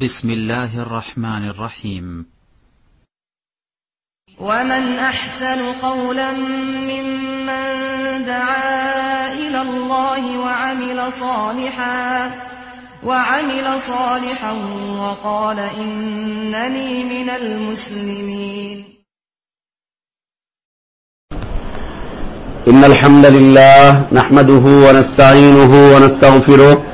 بسم الله الرحمن الرحيم. ومن أحسن قولا ممن دعا إلى الله وعمل صالحا وعمل صالحا وقال إنني من المسلمين. إن الحمد لله نحمده ونستعينه ونستغفره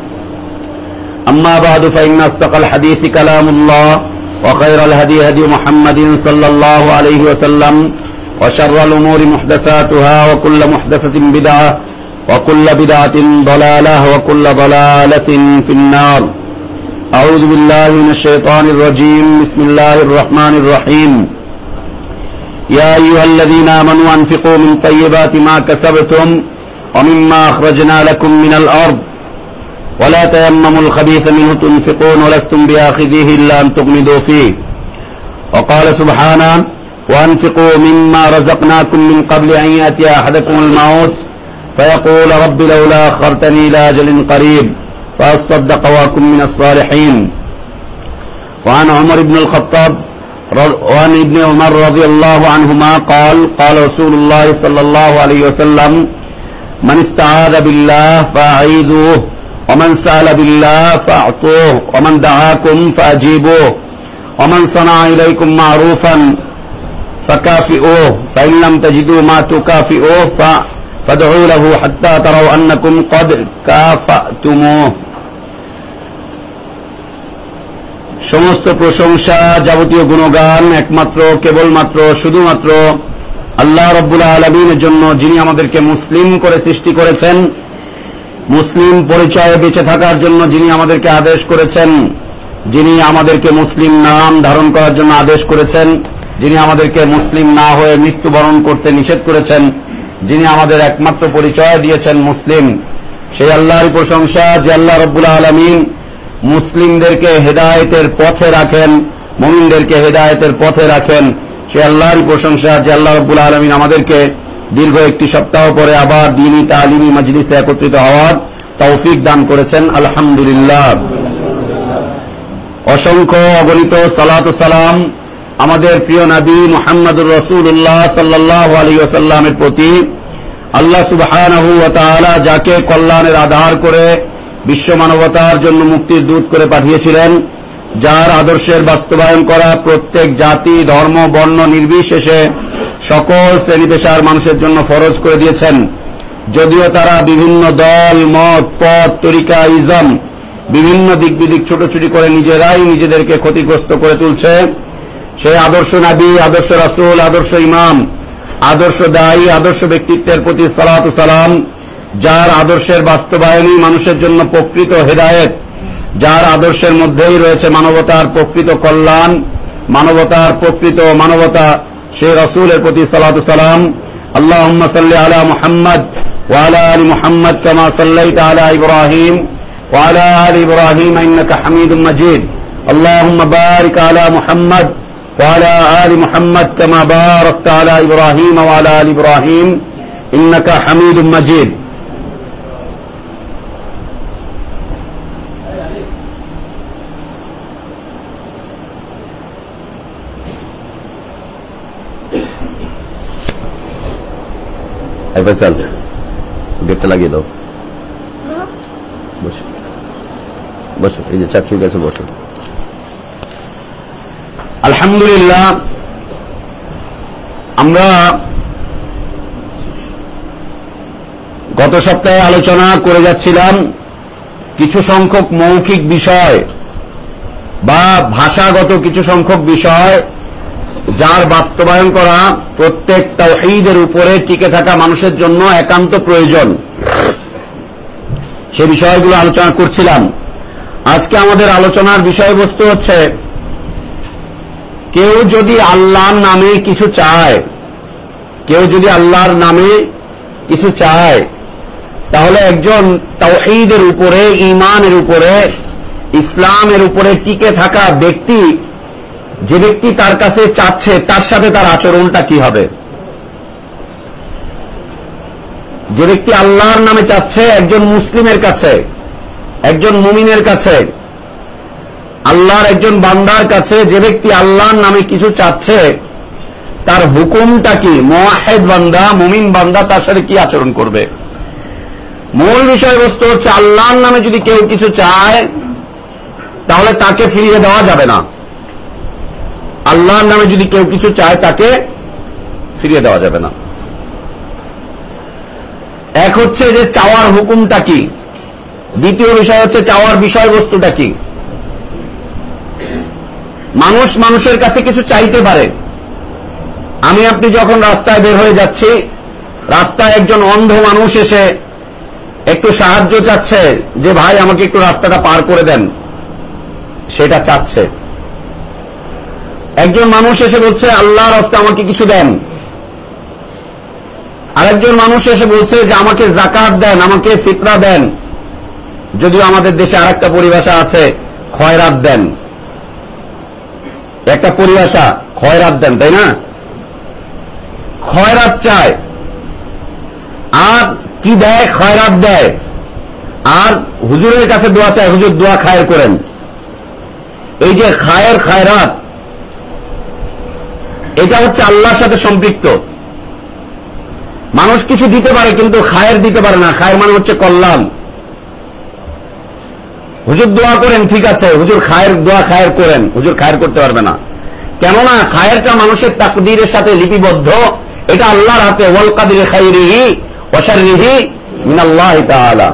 أما بعد فإن أصدق الحديث كلام الله وخير الهدي هدي محمد صلى الله عليه وسلم وشر الأمور محدثاتها وكل محدثة بدعة وكل بدعة ضلالة وكل ضلالة في النار. أعوذ بالله من الشيطان الرجيم. بسم الله الرحمن الرحيم. يا أيها الذين آمنوا أنفقوا من طيبات ما كسبتم ومما أخرجنا لكم من الأرض ولا تيمموا الخبيث منه تنفقون ولستم بآخذيه إلا أن تغمدوا فيه. وقال سبحانه وأنفقوا مما رزقناكم من قبل أن يأتي أحدكم الموت. فيقول رب لولا أخرتني إلى أجل قريب فأصدق وأكن من الصالحين. وعن عمر بن الخطاب وعن ابن عمر رضي الله عنهما قال قال رسول الله صلى الله عليه وسلم من استعاذ بالله فأعيذوه. ومن سأل بالله فأعطوه ومن دعاكم فأجيبوه ومن صنع إليكم معروفا فكافئوه فإن لم تجدوا ما تكافئوه فادعوا له حتى تروا أنكم قد كافأتموه সমস্ত প্রশংসা যাবতীয় গুণগান একমাত্র কেবলমাত্র শুধুমাত্র আল্লাহ রব্বুল আলমিনের জন্য যিনি আমাদেরকে মুসলিম করে সৃষ্টি করেছেন মুসলিম পরিচয়ে বেঁচে থাকার জন্য যিনি আমাদেরকে আদেশ করেছেন, যিনি আমাদেরকে মুসলিম নাম ধারণ করার জন্য আদেশ করেছেন, যিনি আমাদেরকে মুসলিম না হয়ে মৃত্যুবরণ করতে নিষেধ করেছেন, যিনি আমাদের একমাত্র পরিচয় দিয়েছেন মুসলিম। সেই আল্লাহর প্রশংসা যে আল্লাহ রব্বুল আলমিন মুসলিমদেরকে হেদায়তের পথে রাখেন, মমিনদেরকে হেদায়তের পথে রাখেন সে আল্লাহরই প্রশংসা যে আল্লাহ রব্বুল আলমিন আমাদেরকে দীর্ঘ একটি সপ্তাহ পরে আবার দিনী তালিমি মজলিসে একত্রিত হওয়ার তৌফিক দান করেছেন, আলহামদুলিল্লাহ। অসংখ্য অগণিত সালাত সালাম আমাদের প্রিয় নবী মোহাম্মদুর রসুল্লাহ সাল্লাহ আলী ওসাল্লামের প্রতি। আল্লাহ সুবাহ যাকে কল্যাণের আধার করে, বিশ্ব মানবতার জন্য মুক্তির দূত করে পাঠিয়েছিলেন। যার আদর্শের বাস্তবায়ন করা প্রত্যেক জাতি, ধর্ম, বর্ণ নির্বিশেষে সকল শ্রেণি পেশার মানুষের জন্য ফরজ করে দিয়েছেন। যদিও তারা বিভিন্ন দল, মত, পথ, তরিকা, ইজম বিভিন্ন দিক বিদিক ছোটছুটি করে নিজেরাই নিজেদেরকে ক্ষতিগ্রস্ত করে তুলছে। সেই আদর্শ নাবি, আদর্শ রাসুল, আদর্শ ইমাম, আদর্শ দায়ী, আদর্শ ব্যক্তিত্বের প্রতি সালাত সালাম, যার আদর্শের বাস্তবায়নই মানুষের জন্য প্রকৃত হেদায়েত। যার আদর্শের মধ্যেই রয়েছে মানবতার প্রকৃত কল্যাণ মানবতার প্রকৃত মানবতা সে রসুলের প্রতি সালাত সালাম আল্লাহ সাল্লি আলা মুহাম্মদ ওয়ালা আলী মুহাম্মদ কামা সাল্লাইত আলা ইব্রাহিম وعلى آل إبراهيم إنك حميد مجيد اللهم بارك على محمد وعلى آل محمد كما باركت على إبراهيم وعلى آل إبراهيم إنك حميد مجيد ফেসাল গেটটা লাগিয়ে দাও। বসো। বসো এই যে চাচুর কাছে বসো। আলহামদুলিল্লাহ আমরা গত সপ্তাহে আলোচনা করে যাচ্ছিলাম কিছু সংখ্যক মৌখিক বিষয় বা ভাষাগত কিছু সংখ্যক বিষয় যার বাস্তবায়ন করা প্রত্যেক তাওহীদের উপরে টিকে থাকা মানুষের জন্য একান্ত প্রয়োজন। সে বিষয়গুলো আলোচনা করছিলাম। আজকে আমাদের আলোচনার বিষয়বস্তু হচ্ছে, কেউ যদি আল্লাহর নামে কিছু চায়, কেউ যদি আল্লাহর নামে কিছু চায়, তাহলে একজন তাওহীদের উপরে ইমানের উপরে, ইসলামের উপরে টিকে থাকা ব্যক্তি যে ব্যক্তি তার কাছে চাচ্ছে, তার সাথে তার আচরণটা কি হবে? যে ব্যক্তি আল্লাহর নামে চাচ্ছে, একজন মুসলিমের কাছে, একজন মুমিনের কাছে, আল্লাহর একজন বান্দার কাছে, যে ব্যক্তি আল্লাহর নামে কিছু চাচ্ছে, তার হুকুমটা কি? মোয়াহেদ বান্দা, মুমিন বান্দা, তার সাথে কি আচরণ করবে? মূল বিষয়বস্তু হচ্ছে, আল্লাহর নামে যদি কেউ কিছু চায়, তাহলে তাকে ফিরিয়ে দেওয়া যাবে না। আল্লাহর নামে যদি কেউ কিছু চায় তাকে ফিরিয়ে দেওয়া যাবে না। এক হচ্ছে যে চাওয়ার হুকুমটা কি? দ্বিতীয় বিষয় হচ্ছে চাওয়ার বিষয়বস্তুটা কি? মানুষ মানুষের কাছে কিছু চাইতে পারে। আমি আপনি যখন রাস্তায় বের হয়ে যাচ্ছি, রাস্তায় একজন অন্ধ মানুষ এসে একটু সাহায্য চাচ্ছে যে, ভাই, আমাকে একটু রাস্তাটা পার করে দেন। সেটা চাচ্ছে। একজন মানুষ এসে বলছে আল্লাহ রাস্তা আমাকে কিছু দেন। আরেকজন মানুষ এসে বলছে যে, আমাকে জাকাত দেন, আমাকে ফিতরা দেন। যদিও আমাদের দেশে আরেকটা পরিভাষা আছে, খয়রাত দেন। একটা পরিভাষা, খয়রাত দেন, তাই না? খয়রাত চায়। আর কি দেয়? খয়রাত দেয়। আর হুজুরের কাছে দোয়া চায়, হুজুর, দোয়া খায়ের করেন। এই যে খায়ের খায়রাত এটা হচ্ছে আল্লাহর সাথে সম্পৃক্ত। মানুষ কিছু দিতে পারে কিন্তু খায়ের দিতে পারে না। খায়ের মানে হচ্ছে কল্যাণ। হুজুর দোয়া করেন, ঠিক আছে। হুজুর খায়ের দোয়া খায়ের করেন, হুজুর খায়ের করতে পারবে না। কেননা খায়েরটা মানুষের তাকদিরের সাথে লিপিবদ্ধ। এটা আল্লাহর হাতে, ওয়াল কাদির খাইরিহি ওয়াশারিহি মিনাল্লাহ তাআলা।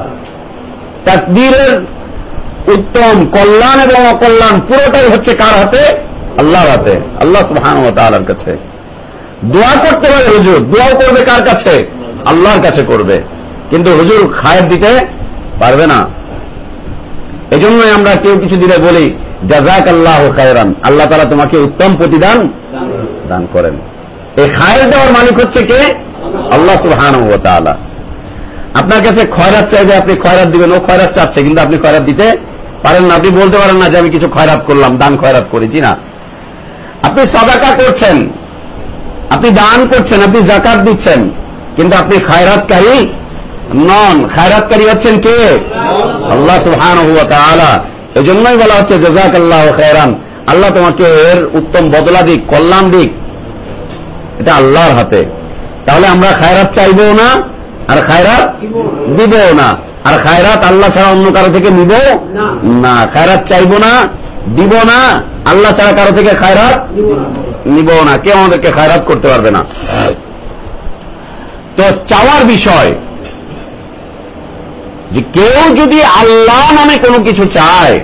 তাকদীরের উত্তম, কল্যাণ এবং অকল্যাণ পুরোটাই হচ্ছে কার হাতে? আল্লাহর হাতে, আল্লাহ তাআলার কাছে। দোয়া করতে পারে হুজুর, দোয়াও করবে কার কাছে? আল্লাহর কাছে করবে। কিন্তু হুজুর খায়ের দিতে পারবে না। এজন্যই আমরা কেউ কিছু দিলে বলি জাজাক আল্লাহ খায়রান। আল্লাহ তারা তোমাকে উত্তম প্রতিদান দান করেন। এই খায়ের দেওয়ার মালিক হচ্ছে কে? আল্লাহ সুহান আপনার কাছে খয়রাত চাইবে, আপনি খয়রাত দিবেন, ও খয়রাত চাচ্ছে, কিন্তু আপনি খয়রাত দিতে পারেন না। আপনি বলতে পারেন না যে আমি কিছু খয়রাত করলাম, দান খয়রাত করেছি না। আপনি সদাকা করছেন। আপনি দান করছেন, আপনি জাকাত দিচ্ছেন। কিন্তু আপনি খায়রাতকারী? নন। খায়রাতকারী হচ্ছেন কে? আল্লাহ সুহান এই জন্যই বলা হচ্ছে জাজাক আল্লাহ খায়রান। আল্লাহ তোমাকে এর উত্তম বদলা দিক, কল্যাণ দিক। এটা আল্লাহর হাতে। তাহলে আমরা খায়রাত চাইব না, আর খায়রাত দিব না। আর খায়রাত আল্লাহ ছাড়া অন্য কারও থেকে নিব না। খায়রাত চাইব না দিব না, আল্লাহ ছাড়া কারও থেকে খায়রাত নিব না। কেউ আমাদেরকে খায়রাত করতে পারবে না। তো চাওয়ার বিষয় যে কেউ যদি আল্লাহ নামে কোনো কিছু চায়,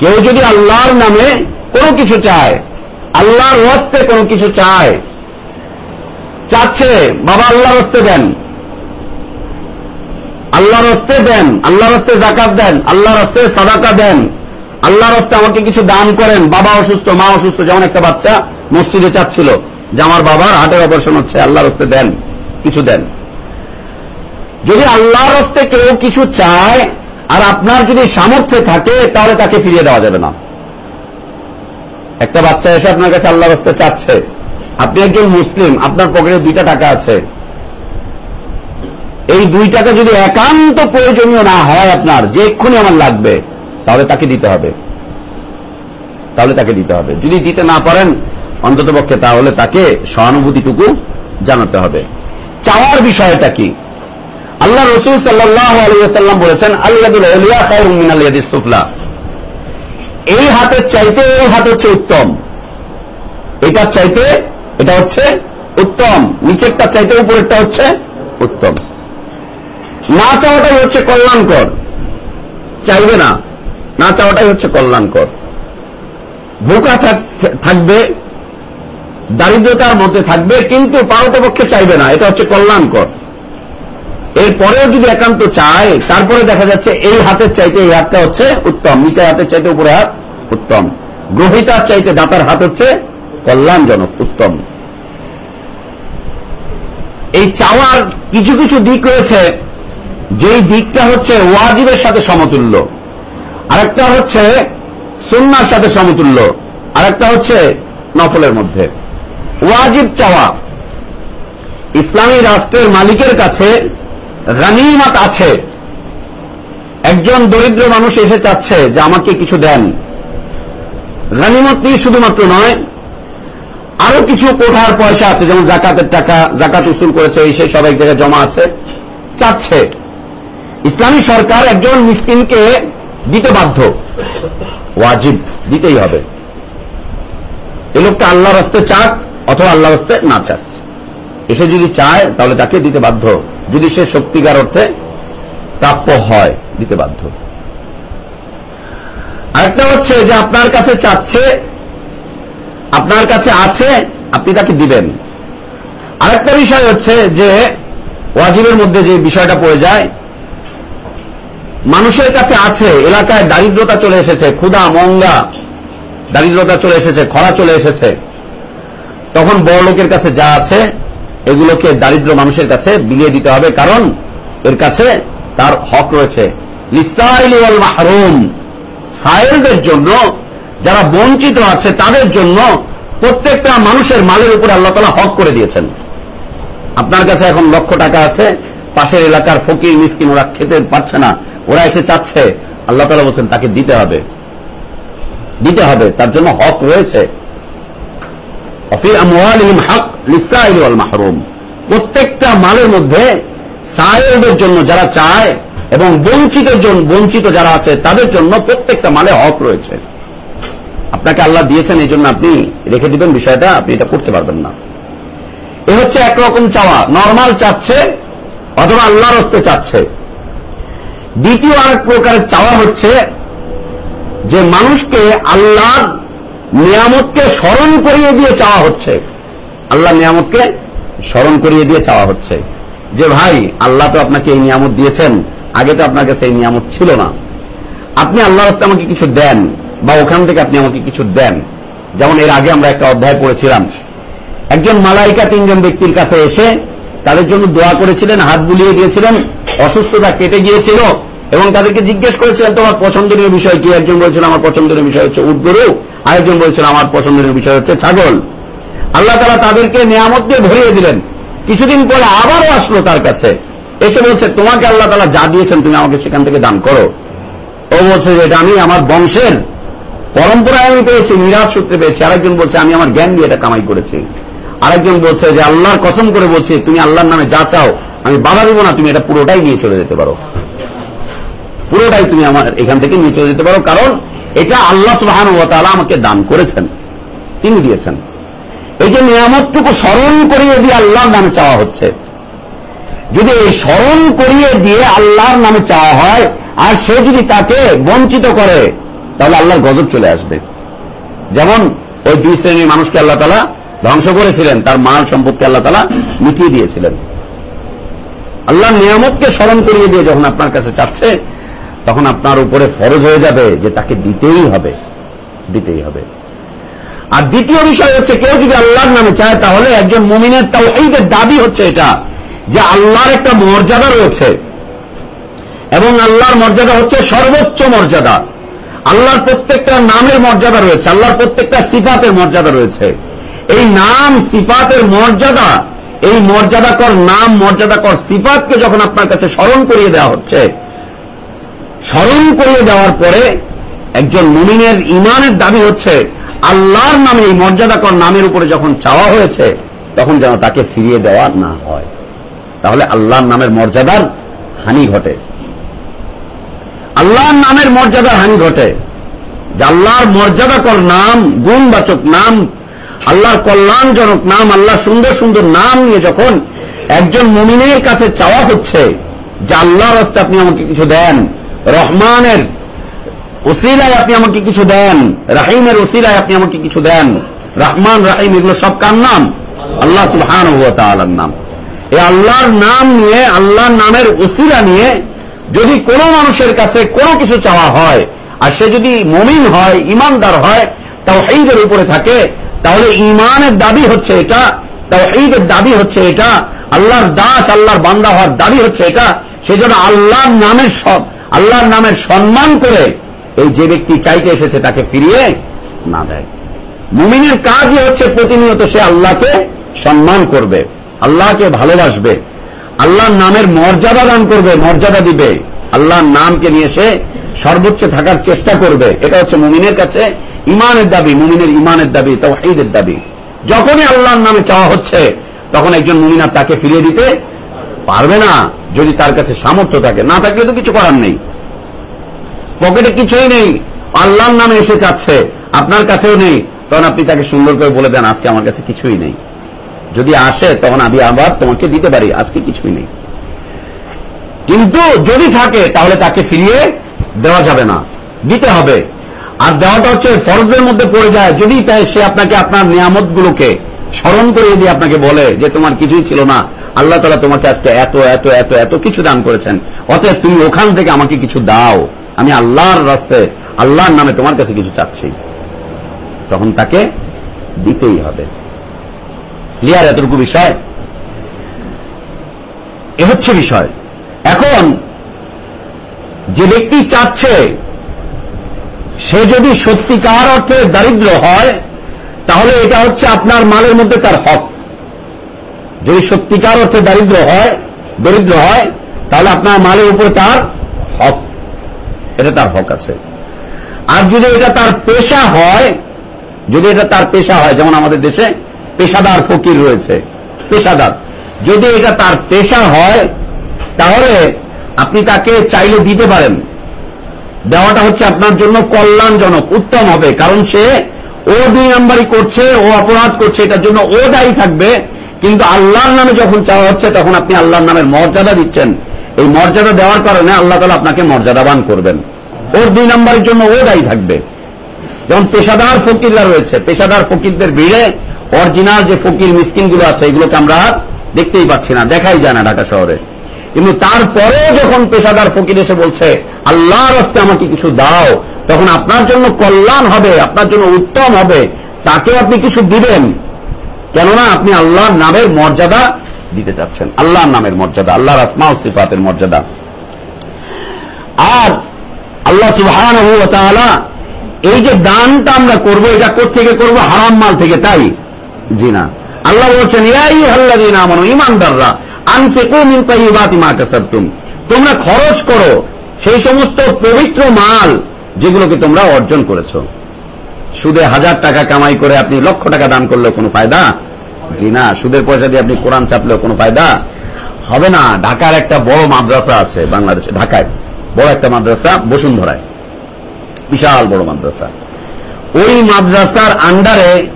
কেউ যদি আল্লাহর নামে কোনো কিছু চায়, আল্লাহর হস্তে কোনো কিছু চায়, চাচ্ছে, বাবা আল্লাহর হস্তে দেন, আল্লাহর হস্তে দেন, আল্লাহর হস্তে জাকাত দেন, আল্লাহর হস্তে সাদাকা দেন আল্লাহর হস্তে আমাকে কিছু দান করেন, বাবা অসুস্থ, মা অসুস্থ, যেমন একটা বাচ্চা মসজিদে চাচ্ছিল, যে আমার বাবার হাটের অপারেশন হচ্ছে, আল্লাহর হস্তে দেন, কিছু দেন। যদি আল্লাহর হস্তে কেউ কিছু চায়, আর আপনার যদি সামর্থ্য থাকে, তাহলে তাকে ফিরিয়ে দেওয়া যাবে না। একটা বাচ্চা এসে আপনার কাছে আল্লাহর হস্তে চাচ্ছে, আপনি একজন মুসলিম, আপনার পকেটে দুইটা টাকা আছে। এই দুই টাকা যদি একান্ত প্রয়োজনীয় না হয় আপনার, যে এক্ষুনি আমার লাগবে তাহলে তাকে দিতে হবে। তাহলে তাকে দিতে হবে। যদি দিতে না পারেন, অন্তত পক্ষে তাহলে তাকে সহানুভূতিটুকু জানাতে হবে। চাওয়ার বিষয়টা কি? আল্লাহ রসুল আলিয়াল্লাম বলেছেন আল্লাহুল সুফলা। এই হাতের চাইতে এই হাত হচ্ছে উত্তম। এটার চাইতে এটা হচ্ছে উত্তম। নিচেরটা চাইতে উপরেরটা হচ্ছে উত্তম। না চাওয়াটাই হচ্ছে কল্যাণকর। চাইবে না। না চাওয়াটাই হচ্ছে কল্যাণকর। বোকা থাকবে, দারিদ্রতার মধ্যে থাকবে, কিন্তু পারতপক্ষে চাইবে না, এটা হচ্ছে কল্যাণকর। এরপরেও যদি একান্ত চায়, তারপরে দেখা যাচ্ছে এই হাতের চাইতে এই হাতটা হচ্ছে উত্তম, নিচের হাতের চাইতে উপরে হাত উত্তম। গ্রহিতার চাইতে দাতার হাত হচ্ছে কল্যাণজনক, উত্তম। এই চাওয়ার কিছু কিছু দিক রয়েছে, যেই দিকটা হচ্ছে ওয়াজিবের সাথে সমতুল্য। আরেকটা হচ্ছে সুন্নার সাথে সমতুল্য, আরেকটা হচ্ছে নফলের মধ্যে। ওয়াজিব চাওয়া। ইসলামী রাষ্ট্রের মালিকের কাছে গানিমাত আছে। একজন দরিদ্র মানুষ এসে চাচ্ছে যে আমাকে কিছু দেন। গানিমত নিয়ে শুধুমাত্র নয়, আরও কিছু কোঠার পয়সা আছে, যেমন জাকাতের টাকা, জাকাত উসুল করেছে, এই সেই সব এক জায়গায় জমা আছে, চাচ্ছে। ইসলামী সরকার একজন মিসকিনকে দিতে বাধ্য। ওয়াজিব দিতেই হবে। এ লোকটা আল্লাহ রাস্তে চাক অথবা আল্লাহ রাস্তে না চাক। এসে যদি চায়, তাহলে তাকে দিতে বাধ্য। যদি সে সত্যিকার অর্থে প্রাপ্য হয়, দিতে বাধ্য। আরেকটা হচ্ছে যে আপনার কাছে চাচ্ছে, আপনার কাছে আছে, আপনি তাকে দিবেন। আরেকটা বিষয় হচ্ছে যে ওয়াজিবের মধ্যে যে বিষয়টা পড়ে যায় মানুষের কাছে আছে, এলাকায় দারিদ্রতা চলে এসেছে, ক্ষুধা, মঙ্গা, দারিদ্রতা চলে এসেছে, খরা চলে এসেছে। তখন বড় লোকের কাছে যা আছে, এগুলোকে দারিদ্র মানুষের কাছে বিলিয়ে দিতে হবে, কারণ এর কাছে তার হক রয়েছে। সায়েলদের জন্য, যারা বঞ্চিত আছে, তাদের জন্য প্রত্যেকটা মানুষের মালের উপরে আল্লাহ তালা হক করে দিয়েছেন। আপনার কাছে এখন লক্ষ টাকা আছে, পাশের এলাকার ফকির, মিসকিন, ওরা খেতে পারছে না। ওরা এসে চাচ্ছে, আল্লাহ তালা বলছেন, তাকে দিতে হবে। দিতে হবে, তার জন্য হক রয়েছে। প্রত্যেকটা মালের মধ্যে সাহেবদের জন্য যারা চায় এবং বঞ্চিত বঞ্চিত যারা আছে, তাদের জন্য প্রত্যেকটা মালে হক রয়েছে। আপনাকে আল্লাহ দিয়েছেন, এই জন্য আপনি রেখে দিবেন বিষয়টা, আপনি এটা করতে পারবেন না। এ হচ্ছে একরকম চাওয়া। নর্মাল চাচ্ছে, অথবা আল্লাহর হস্তে চাচ্ছে। দ্বিতীয় আরেক প্রকারের চাওয়া হচ্ছে যে মানুষকে আল্লাহর নিয়ামতকে স্মরণ করিয়ে দিয়ে চাওয়া হচ্ছে। আল্লাহ নিয়ামতকে স্মরণ করিয়ে দিয়ে চাওয়া হচ্ছে। যে ভাই, আল্লাহ তো আপনাকে এই নিয়ামত দিয়েছেন, আগে তো আপনার কাছে এই নিয়ামত ছিল না। আপনি আল্লাহ রাস্তে আমাকে কিছু দেন বা ওখান থেকে আপনি আমাকে কিছু দেন। যেমন এর আগে আমরা একটা অধ্যায় পড়েছিলাম। একজন মালাইকা তিনজন ব্যক্তির কাছে এসে তাদের জন্য দোয়া করেছিলেন, হাত বুলিয়ে দিয়েছিলেন, অসুস্থতা কেটে গিয়েছিল এবং তাদেরকে জিজ্ঞেস করেছিলেন তোমার পছন্দনীয় বিষয় কি? একজন বলছিল, আমার পছন্দনীয় বিষয় হচ্ছে উট গরু। আরেকজন বলছিল, আমার পছন্দনীয় বিষয় হচ্ছে ছাগল। আল্লাহ তালা তাদেরকে নিয়ামত দিয়ে ভরিয়ে দিলেন। কিছুদিন পরে আবারও আসলো তার কাছে। এসে বলছে, তোমাকে আল্লাহ তালা যা দিয়েছেন, তুমি আমাকে সেখান থেকে দান করো। ও বলছে যে এটা আমি আমার বংশের পরম্পরায় আমি পেয়েছি নিরাজ সূত্রে পেয়েছি। আরেকজন বলছে, আমি আমার জ্ঞান দিয়ে এটা কামাই করেছি। আরেকজন বলছে যে, আল্লাহর কসম করে বলছি, তুমি আল্লাহর নামে যা চাও, আমি বাধা দিব না, তুমি এটা পুরোটাই নিয়ে চলে যেতে পারো। পুরোটাই তুমি আমার এখান থেকে নিয়ে চলে যেতে পারো। কারণ এটা আল্লাহ তালা আমাকে দান করেছেন। তিনি দিয়েছেন। এই যে নিয়ামতটুকু স্মরণ করিয়ে দিয়ে আল্লাহর নামে চাওয়া হচ্ছে। যদি এই স্মরণ করিয়ে দিয়ে আল্লাহর নামে চাওয়া হয়, আর সে যদি তাকে বঞ্চিত করে, তাহলে আল্লাহর গজব চলে আসবে। যেমন ওই দুই শ্রেণির মানুষকে আল্লাহ তালা ধ্বংস করেছিলেন, তার মাল সম্পত্তি আল্লাহ তালা মিটিয়ে দিয়েছিলেন। আল্লাহ নিয়ামতকে স্মরণ করিয়ে দিয়ে যখন আপনার কাছে চাচ্ছে তখন আপনার উপরে ফরজ হয়ে যাবে যে তাকে দিতেই হবে দিতেই হবে। আর দ্বিতীয় বিষয় হচ্ছে, কেউ যদি আল্লাহর নামে চায়, তাহলে একজন মুমিনের তাও এইদের দাবি হচ্ছে এটা, যে আল্লাহর একটা মর্যাদা রয়েছে। এবং আল্লাহর মর্যাদা হচ্ছে সর্বোচ্চ মর্যাদা। আল্লাহর প্রত্যেকটা নামের মর্যাদা রয়েছে, আল্লাহর প্রত্যেকটা সিফাতের মর্যাদা রয়েছে। এই নাম, সিফাতের মর্যাদা, এই মর্যাদাকর নাম, মর্যাদাকর সিফাতকে যখন আপনার কাছে স্মরণ করিয়ে দেওয়া হচ্ছে স্মরণ করিয়ে দেওয়ার পরে একজন মুমিনের ইমানের দাবি হচ্ছে, আল্লাহর নামে এই মর্যাদাকর নামের উপরে যখন চাওয়া হয়েছে, তখন যেন তাকে ফিরিয়ে দেওয়া না হয়। তাহলে আল্লাহর নামের মর্যাদার হানি ঘটে। আল্লাহর নামের মর্যাদার হানি ঘটে। যে আল্লাহর মর্যাদাকর নাম, গুণবাচক নাম, আল্লাহর কল্যাণজনক নাম আল্লাহ সুন্দর সুন্দর নাম নিয়ে যখন একজন মুমিনের কাছে চাওয়া হচ্ছে, যে আল্লাহর রাস্তে আপনি আমাকে কিছু দেন রহমানের ওসিলায় আপনি আমাকে কিছু দেন, রাহিমের ওসিলায় আপনি আমাকে কিছু দেন, রহমান, রাহিম, এগুলো সব কার নাম? আল্লাহ সুলহান নাম। এই আল্লাহর নাম নিয়ে, আল্লাহর নামের ওসিলা নিয়ে যদি কোনো মানুষের কাছে কোনো কিছু চাওয়া হয়, আর সে যদি মমিন হয় ইমানদার হয় তাও ঈদের উপরে থাকে, তাহলে ইমানের দাবি হচ্ছে এটা তাও ঈদের দাবি হচ্ছে এটা, আল্লাহর দাস, আল্লাহর বান্দা হওয়ার দাবি হচ্ছে এটা, সেজন্য আল্লাহর নামের সব আল্লাহর নামের সম্মান করে এই যে ব্যক্তি চাইতে এসেছে তাকে ফিরিয়ে না দেয়। মুমিনের কাজই হচ্ছে প্রতিনিয়ত সে আল্লাহকে সম্মান করবে, আল্লাহকে ভালোবাসবে, আল্লাহর নামের মর্যাদা দান করবে, মর্যাদা দিবে, আল্লাহর নামকে নিয়ে সে সর্বোচ্চ থাকার চেষ্টা করবে। এটা হচ্ছে মুমিনের কাছে ইমানের দাবি, মুমিনের ইমানের দাবি, তাওহীদের দাবি। যখনই আল্লাহর নামে চাওয়া হচ্ছে, তখন একজন মুমিনার তাকে ফিরিয়ে দিতে পারবে না যদি তার কাছে সামর্থ্য থাকে। না থাকলে তো কিছু করার নেই। পকেটে কিছুই নেই। আল্লাহর নামে এসে চাচ্ছে। আপনার কাছেও নেই। তখন আপনি তাকে সুন্দর করে বলে দেন, আজকে আমার কাছে কিছুই নেই। যদি আসে, তখন আমি আবার তোমাকে দিতে পারি। আজকে কিছুই নেই। কিন্তু যদি থাকে, তাহলে তাকে ফিরিয়ে দেওয়া যাবে না। দিতে হবে। আর দেওয়াটা হচ্ছে ফরজের মধ্যে পড়ে যায়। যদি তাই সে আপনাকে আপনার নিয়ামত গুলোকে স্মরণ করিয়ে দিয়ে আপনাকে বলে যে, তোমার কিছুই ছিল না। আল্লাহ তালা তোমাকে আজকে এত এত এত এত কিছু দান করেছেন। অতএব তুমি ওখান থেকে আমাকে কিছু দাও। আমি আল্লাহর রাস্তায় আল্লাহর নামে তোমার কাছে কিছু চাচ্ছি। তখন তাকে দিতেই হবে। ক্লিয়ার এতটুকু বিষয়? এ হচ্ছে বিষয়। এখন যে ব্যক্তি চাচ্ছে, সে যদি সত্যিকার অর্থে দারিদ্র হয়, তাহলে এটা হচ্ছে আপনার মালের মধ্যে তার হক। যদি সত্যিকার অর্থে দারিদ্র হয়, দরিদ্র হয়, তাহলে আপনার মালের উপরে তার হক। এটা তার হক আছে। আর যদি এটা তার পেশা হয়, যদি এটা তার পেশা হয়, যেমন আমাদের দেশে পেশাদার ফকির রয়েছে, পেশাদার। যদি এটা তার পেশা হয়, তাহলে আপনি তাকে চাইলে দিতে পারেন। দেওয়াটা হচ্ছে আপনার জন্য কল্যাণজনক, উত্তম হবে, কারণ সে ও দুই নাম্বারই করছে, ও অপরাধ করছে, এটার জন্য ও দায়ী থাকবে কিন্তু আল্লাহর নামে যখন চাওয়া হচ্ছে, তখন আপনি আল্লাহর নামের মর্যাদা দিচ্ছেন। এই মর্যাদা দেওয়ার কারণে আল্লাহ তালা আপনাকে মর্যাদাবান করবেন। ওর দুই নাম্বারের জন্য ও দায়ী থাকবে। যেমন পেশাদার ফকিররা রয়েছে, পেশাদার ফকিরদের ভিড়ে অরিজিনাল যে ফকির মিসকিনগুলো আছে, এগুলোকে আমরা দেখতেই পাচ্ছি না, দেখাই যায় না ঢাকা শহরে। কিন্তু তারপরেও যখন পেশাদার ফকির এসে বলছে, আল্লাহর হস্তে আমাকে কিছু দাও তখন আপনার জন্য কল্যাণ হবে, আপনার জন্য উত্তম হবে তাকে আপনি কিছু দিবেন। কেননা আপনি আল্লাহর নামের মর্যাদা দিতে চাচ্ছেন। আল্লাহর নামের মর্যাদা, আল্লাহর আসমা সিফাতের মর্যাদা। আর আল্লাহ সুহান এই যে দানটা আমরা করব, এটা থেকে করব? হারাম মাল থেকে, তাই? জি না। আল্লাহ বলছেন ইয়াই আল্লাহ আমানো ইমানদাররা তোমরা খরচ করো সেই সমস্ত পবিত্র মাল যেগুলোকে তোমরা অর্জন করেছ। সুদে হাজার টাকা কামাই করে আপনি লক্ষ টাকা দান করলেও কোনো ফায়দা জি না, সুদের পয়সা দিয়ে আপনি কোরআন চাপলেও কোনো ফায়দা? হবে না, ঢাকার একটা বড় মাদ্রাসা আছে বাংলাদেশে, ঢাকায়। বড় একটা মাদ্রাসা, বসুন্ধরায়। বিশাল বড় মাদ্রাসা। ওই মাদ্রাসার আন্ডারে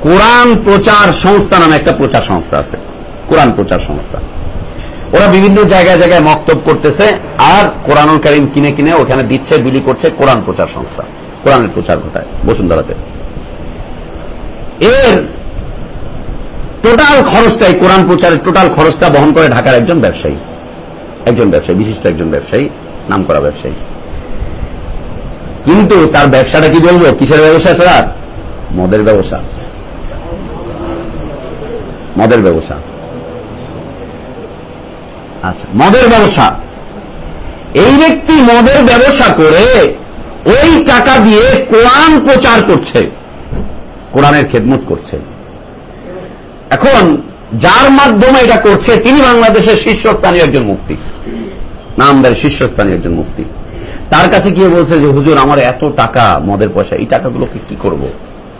কোরআন প্রচার সংস্থা নামে একটা প্রচার সংস্থা আছে। কোরআন প্রচার সংস্থা। ওরা বিভিন্ন জায়গায় জায়গায় মক্তব করতেছে আর কোরআন কারিম কিনে কিনে ওখানে দিচ্ছে, বিলি করছে কোরআন প্রচার সংস্থা। কোরআনের প্রচার ঘটায় বসুন্ধরাতে। এর টোটাল খরচটাই কোরআন প্রচারের টোটাল খরচটা বহন করে ঢাকার একজন ব্যবসায়ী। একজন ব্যবসায়ী, বিশিষ্ট একজন ব্যবসায়ী নাম করা ব্যবসায়ী। কিন্তু তার ব্যবসাটা কি বলব? কিসের ব্যবসা, স্যার? মদের ব্যবসা। মদের ব্যবসা। আচ্ছা মদের ব্যবসা। এই ব্যক্তি মদের ব্যবসা করে ওই টাকা দিয়ে কোরআন প্রচার করছে, কোরআনের খেদমত করছে। এখন যার মাধ্যমে এটা করছে, তিনি বাংলাদেশের শীর্ষস্থানীয় একজন মুফতি। নামদার শীর্ষস্থানীয় একজন মুফতি। তার কাছে গিয়ে বলছে যে, হুজুর, আমার এত টাকা, মদের পয়সা, এই টাকাগুলোকে কি করব।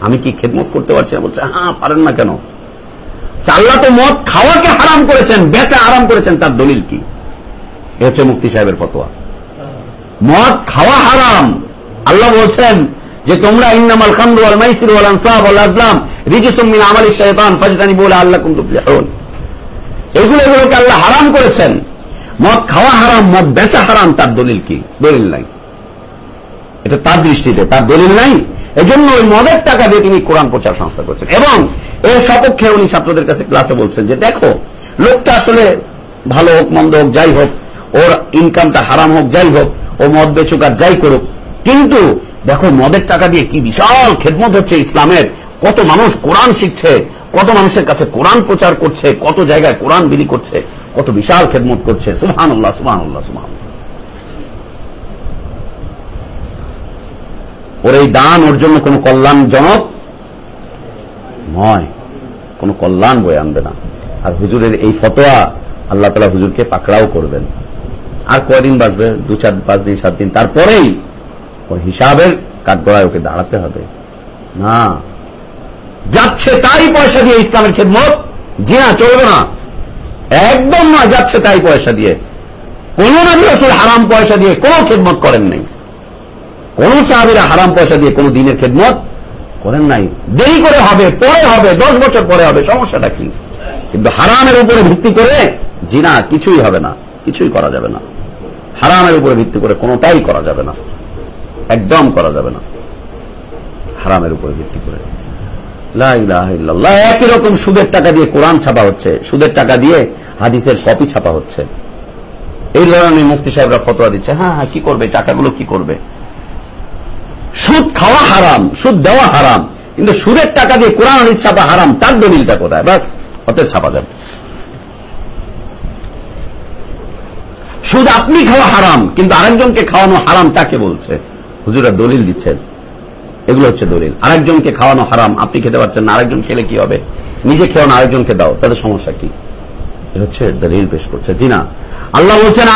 আমি কি খেদমত করতে পারছি? না বলছে হ্যাঁ পারেন না কেন? চাল্লা তো মদ খাওয়াকে হারাম করেছেন, বেচা আরাম করেছেন, তার দলিল কি? এ হচ্ছে মুক্তি সাহেবের ফতোয়া। মদ খাওয়া হারাম। আল্লাহ বলছেন যে তোমরা ইন্নামাল খামরু ওয়াল মাইসির ওয়াল আনসাব ওয়াল আজলাম রিজুসুম মিন আমালিশ শাইতান ফাজতানিবু লাআল্লাকুম তুফলিহুন। এগুলো এগুলোকে আল্লাহ হারাম করেছেন। মদ খাওয়া হারাম, মদ বেচা হারাম, তার দলিল কি? দলিল নাই। এটা তার দৃষ্টিতে, তার দলিল নাই। এজন্য ওই মদের টাকা দিয়ে তিনি কোরআন প্রচার সংস্থা করছেন। এবং এর সপক্ষে উনি ছাত্রদের কাছে ক্লাসে বলছেন যে, দেখো, লোকটা আসলে ভালো হোক, মন্দ হোক, যাই হোক, ওর ইনকামটা হারাম হোক, যাই হোক, ও মদ বেচুক আর যাই করুক। কিন্তু দেখো মদের টাকা দিয়ে কি বিশাল খেদমত হচ্ছে ইসলামের। কত মানুষ কোরআন শিখছে, কত মানুষের কাছে কোরআন প্রচার করছে, কত জায়গায় কোরআন বিলি করছে, কত বিশাল খেদমত করছে। সুহান উল্লাহ সুহান উল্লাহ সুহান ওর এই দান, ওর জন্য কোনো কল্যাণজনক নয়। কোনো কল্যাণ বয়ে আনবে না। আর হুজুরের এই ফতোয়া আল্লাহ তালা হুজুরকে পাকড়াও করবেন। আর কয়দিন বাঁচবে? দু চার, পাঁচ দিন, সাত দিন। তারপরেই ওর হিসাবের কাঠগড়ায় ওকে দাঁড়াতে হবে। না। যাচ্ছে তাই পয়সা দিয়ে ইসলামের খেদমত জি না চলবে না। একদম না, যাচ্ছে তাই পয়সা দিয়ে। কোন নবী রসুল হারাম পয়সা দিয়ে কোন খেদমত করেন নাই। কোন সাহাবিরা হারাম পয়সা দিয়ে কোন দিনের খেদমত করেন নাই। দেরি করে হবে, পরে হবে, দশ বছর পরে হবে, সমস্যাটা কি? কিন্তু হারামের উপরে ভিত্তি করে জিনা কিছুই হবে না, কিছুই করা যাবে না। হারামের উপরে ভিত্তি করে কোনোটাই করা যাবে না। একদম করা যাবে না। হারামের উপরে ভিত্তি করে। একই রকম সুদের টাকা দিয়ে কোরআন ছাপা হচ্ছে। সুদের টাকা দিয়ে হাদিসের কপি ছাপা হচ্ছে। এই ধরনের মুফতি সাহেবরা ফতোয়া দিচ্ছে হ্যাঁ হ্যাঁ কি করবে? টাকাগুলো কি করবে? সুদ খাওয়া হারাম, সুদ দেওয়া হারাম, কিন্তু সুদের টাকা দিয়ে কোরআন হাদিস ছাপা হারাম, তার দলিলটা কোথায়? বাস অতএব ছাপা যাবে। সুদ আপনি খাওয়া হারাম, কিন্তু আরেকজনকে খাওয়ানো হারাম, তাকে বলছে। হুজুরা দলিল দিচ্ছেন। এগুলো হচ্ছে দলিল। আরেকজনকে খাওয়ানো হারাম, আপনি খেতে পারছেন না, আরেকজন খেলে কি হবে? নিজে খেও না, আরেকজনকে দাও তাদের সমস্যা কি? হচ্ছে দলিল পেশ করছে। জি না। আল্লাহ বলছেন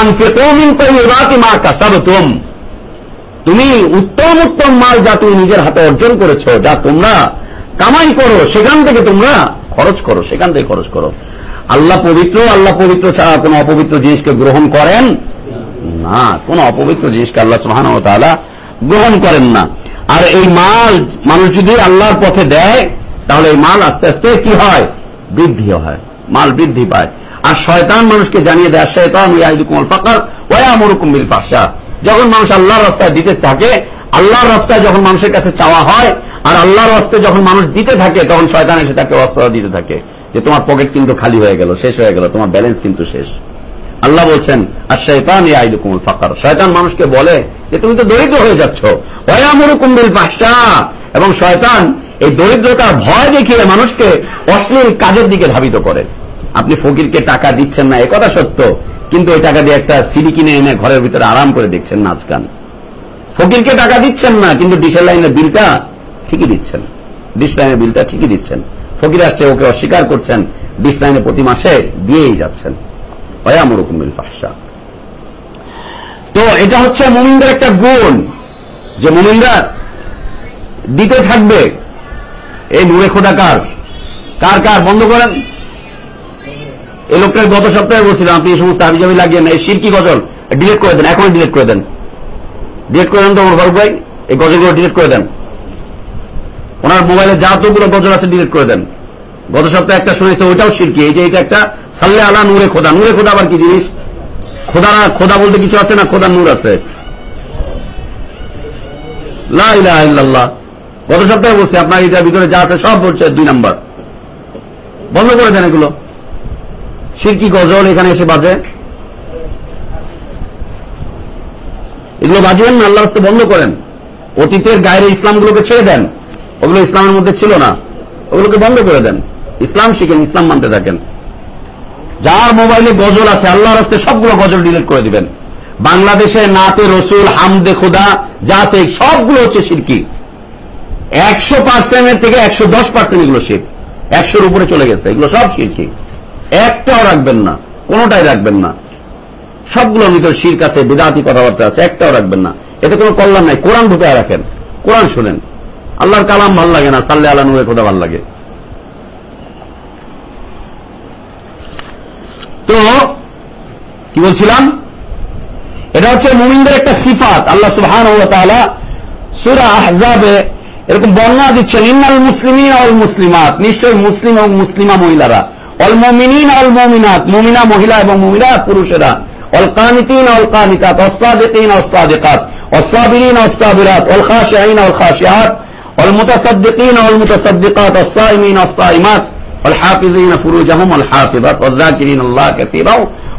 তুমি উত্তম উত্তম মাল যা তুমি নিজের হাতে অর্জন করেছ, যা তোমরা কামাই করো, সেখান থেকে তোমরা খরচ করো, সেখান থেকে খরচ করো। আল্লাহ পবিত্র আল্লাহ পবিত্র ছাড়া কোন অপবিত্র জিনিসকে গ্রহণ করেন না। কোন অপবিত্র জিনিসকে আল্লাহ সুহান গ্রহণ করেন না। আর এই মাল মানুষ যদি আল্লাহর পথে দেয়, তাহলে এই মাল আস্তে আস্তে কি হয়? বৃদ্ধি হয়। মাল বৃদ্ধি পায়। আর শয়তান মানুষকে জানিয়ে দেয়, শয়তান ইয়াইদুকুমুল ফাকার ওয়া ইয়ামুরুকুম বিল ফাহশা। যখন মানুষ আল্লাহর রাস্তায় দিতে থাকে, আল্লাহর রাস্তায় যখন মানুষের কাছে চাওয়া হয়, আর আল্লাহর রাস্তায় যখন মানুষ দিতে থাকে, তখন শয়তান এসে তাকে অস্ত্র দিতে থাকে যে, তোমার পকেট কিন্তু খালি হয়ে গেল, শেষ হয়ে গেল, তোমার ব্যালেন্স কিন্তু শেষ। আল্লাহ বলছেন আর শৈতান আইদুকুমুল ফাকার। শয়তান মানুষকে বলে যে, তুমি তো দরিদ্র হয়ে যাচ্ছ। ওয়ামুরুকুম বিল ফাহশা। এবং শয়তান এই দরিদ্রতার ভয় দেখিয়ে মানুষকে অশ্লীল কাজের দিকে ধাবিত করে। আপনি ফকিরকে টাকা দিচ্ছেন না একথা সত্য। কিন্তু ওই টাকা দিয়ে একটা সিডি কিনে এনে ঘরের ভিতরে আরাম করে দেখছেন নাচ গান ফকিরকে টাকা দিচ্ছেন না, কিন্তু ডিসেল লাইনের বিলটা ঠিকই দিচ্ছেন। ডিস লাইনের বিলটা ঠিকই দিচ্ছেন। ফকির আসছে, ওকে অস্বীকার করছেন ডিস লাইনে প্রতি মাসে দিয়েই যাচ্ছেন। তো এটা হচ্ছে মুমিনদের একটা গুণ যে মুমিনরা দিতে থাকবে। এই নূরে খোদা কার? কার বন্ধ করেন। এই লোকটার গত সপ্তাহে বলছিলাম, আপনি এই সমস্ত আমি হাবিজাবি লাগিয়ে না এই শিরকি গজল? ডিলেট করে দেন, এখনই ডিলিট করে দেন। ডিলেট করে দেন তো ওর ভাই, এই গজলগুলো ডিলিট করে দেন। ওনার মোবাইলে যা তোগুলো গজল আছে ডিলিট করে দেন। গত সপ্তাহে একটা শুনেছে, ওইটাও শিরকি এই যে এটা একটা সাল্লে আলা নূরে খোদা। নূরে খোদা আবার কি জিনিস? খোদা খোদা বলতে কিছু আছে না? খোদা নূর আছে। গত সপ্তাহে বলছি, আপনার এটার ভিতরে যা আছে সব বলছে দুই নাম্বার। বন্ধ করে দেন এগুলো। সিরকি গজল এখানে এসে বাজে। এগুলো বাজবেন না আল্লাহ বন্ধ করেন। অতীতের গায়ের ইসলামগুলোকে ছেড়ে দেন। ওগুলো ইসলামের মধ্যে ছিল না। ওগুলোকে বন্ধ করে দেন। ইসলাম শিখেন, ইসলাম মানতে থাকেন। যার মোবাইলে গজল আছে আল্লাহ রাস্তে সবগুলো গজল ডিলিট করে দিবেন। বাংলাদেশে নাতে রসুল, হামদে খোদা, যা আছে, সবগুলো হচ্ছে সিরকি। একশো পার্সেন্টের থেকে একশো দশ পার্সেন্ট এগুলো শিখ একশোর উপরে চলে গেছে, এগুলো সব শিরকি একটাও রাখবেন না, কোনটাই রাখবেন না। সবগুলোর ভিতরে শির কাছে বিদাতি কথাবার্তা আছে, একটাও রাখবেন না। এতে কোনো কল্যাণ নাই। কোরআন ঢুকায় রাখেন, কোরআন শুনেন। আল্লাহর কালাম ভালো লাগে না, সাল্লে আল্লাহ নুরে খোদা ভালো লাগে তো কি বলছিলাম? এটা হচ্ছে মুমিনদের একটা সিফাত। আল্লাহ সুহান সুরা আহজাবে এরকম বর্ণনা দিচ্ছেন, ইন্নাল মুসলিমিন অল মুসলিমাত নিশ্চয় মুসলিম এবং মুসলিমা মহিলারা। অল মমিনিন অল মমিনাত মমিনা মহিলা এবং মমিনা পুরুষেরা। অল কানিতিন অল কানিকাত অস্বাদিন অস্তাদিকাত অস্বাবিন অস্বাবিরাত অল খাশিয়াইন অল খাশিয়াত অল মুতাসাদ্দিকিন অল মুতাসাদ্দিকাত অস্তাইমিন অস্তাইমাত অল হাফিজিন ফুরুজাহুম অল হাফিজাত অল জাকিরিন আল্লাহ কাসীরা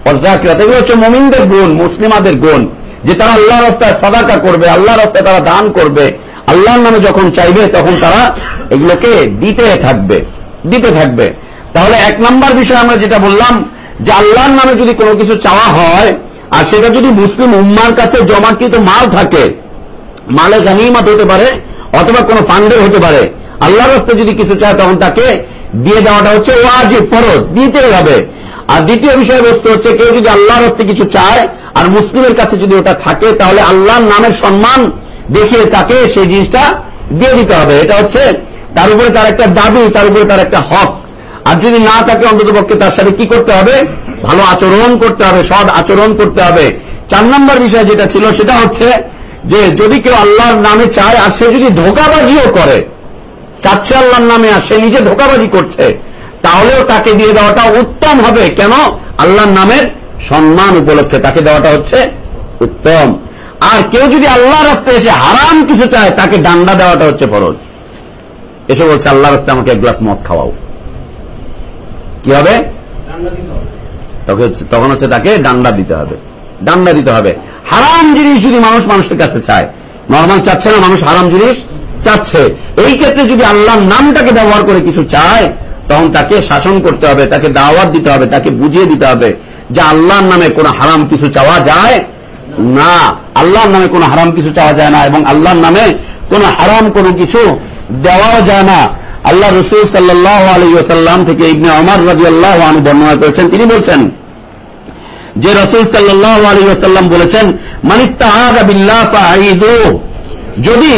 অজাকিরাত হচ্ছে মমিনদের গুণ, মুসলিমাদের গুণ, যে তারা আল্লাহ রাস্তায় সাদাকা করবে আল্লাহ রাস্তায় তারা দান করবে। আল্লাহর নামে যখন চাইবে, তখন তারা এগুলোকে দিতে থাকবে দিতে থাকবে। তাহলে এক নম্বর বিষয় আমরা যেটা বললাম, যে আল্লাহর নামে যদি কোনো কিছু চাওয়া হয়, আর সেটা যদি মুসলিম উম্মার কাছে জমাকৃত মাল থাকে, মালে গানিমাত হতে পারে, অথবা কোনো ফান্ডের হতে পারে, আল্লাহর রাস্তায় যদি কিছু চায়, তখন তাকে দিয়ে দেওয়াটা হচ্ছে ওয়াজিব, ফরজ দিতে হবে। আর দ্বিতীয় বিষয়বস্তু হচ্ছে কেউ যদি আল্লাহর হস্তে কিছু চায়, আর মুসলিমের কাছে যদি ওটা থাকে, তাহলে আল্লাহর নামের সম্মান দেখিয়ে তাকে সেই জিনিসটা দিয়ে দিতে হবে। এটা হচ্ছে তার উপরে তার একটা দাবি, তার উপরে তার একটা হক। আর যদি না থাকে অন্তত পক্ষে তার সাথে কি করতে হবে? ভালো আচরণ করতে হবে, সৎ আচরণ করতে হবে। চার নম্বর বিষয় যেটা ছিল, সেটা হচ্ছে যে যদি কেউ আল্লাহর নামে চায়, আর সে যদি ধোকাবাজিও করে, চাচ্ছে আল্লাহর নামে, আর সে নিজে ধোকাবাজি করছে তাহলেও তাকে দিয়ে দেওয়াটা উত্তম হবে। কেন? আল্লাহর নামের সম্মান উপলক্ষে তাকে দেওয়াটা হচ্ছে উত্তম। আর কেউ যদি আল্লাহর রাস্তায় এসে হারাম কিছু চায় তাকে ডান্ডা দেওয়াটা হচ্ছে ফরজ। এসে বলছে আল্লাহ রাস্তায় আমাকে এক গ্লাস মদ খাওয়াও। কি হবে? তখন হচ্ছে তাকে ডান্ডা দিতে হবে। ডান্ডা দিতে হবে। হারাম জিনিস যদি মানুষ মানুষের কাছে চায় নর্মাল চাচ্ছে না মানুষ হারাম জিনিস চাচ্ছে। এই ক্ষেত্রে যদি আল্লাহর নামটাকে ব্যবহার করে কিছু চায় তখন তাকে শাসন করতে হবে, তাকে দাওয়াত দিতে হবে, তাকে বুঝিয়ে দিতে হবে যে আল্লাহর নামে কোন হারাম কিছু চাওয়া যায় না। আল্লাহর নামে কোন হারাম কিছু চাওয়া যায় না এবং আল্লাহর নামে কোন হারাম কোনো কিছু দেওয়াও যায় না। আল্লাহ রসুল সাল্লাহ আলহিসাল্লাম থেকে ইবনে অমর রাজি আল্লাহ আনু বর্ণনা করেছেন। তিনি বলছেন, যে রসুল সাল্লাহ আলহিসাল্লাম বলেছেন যদি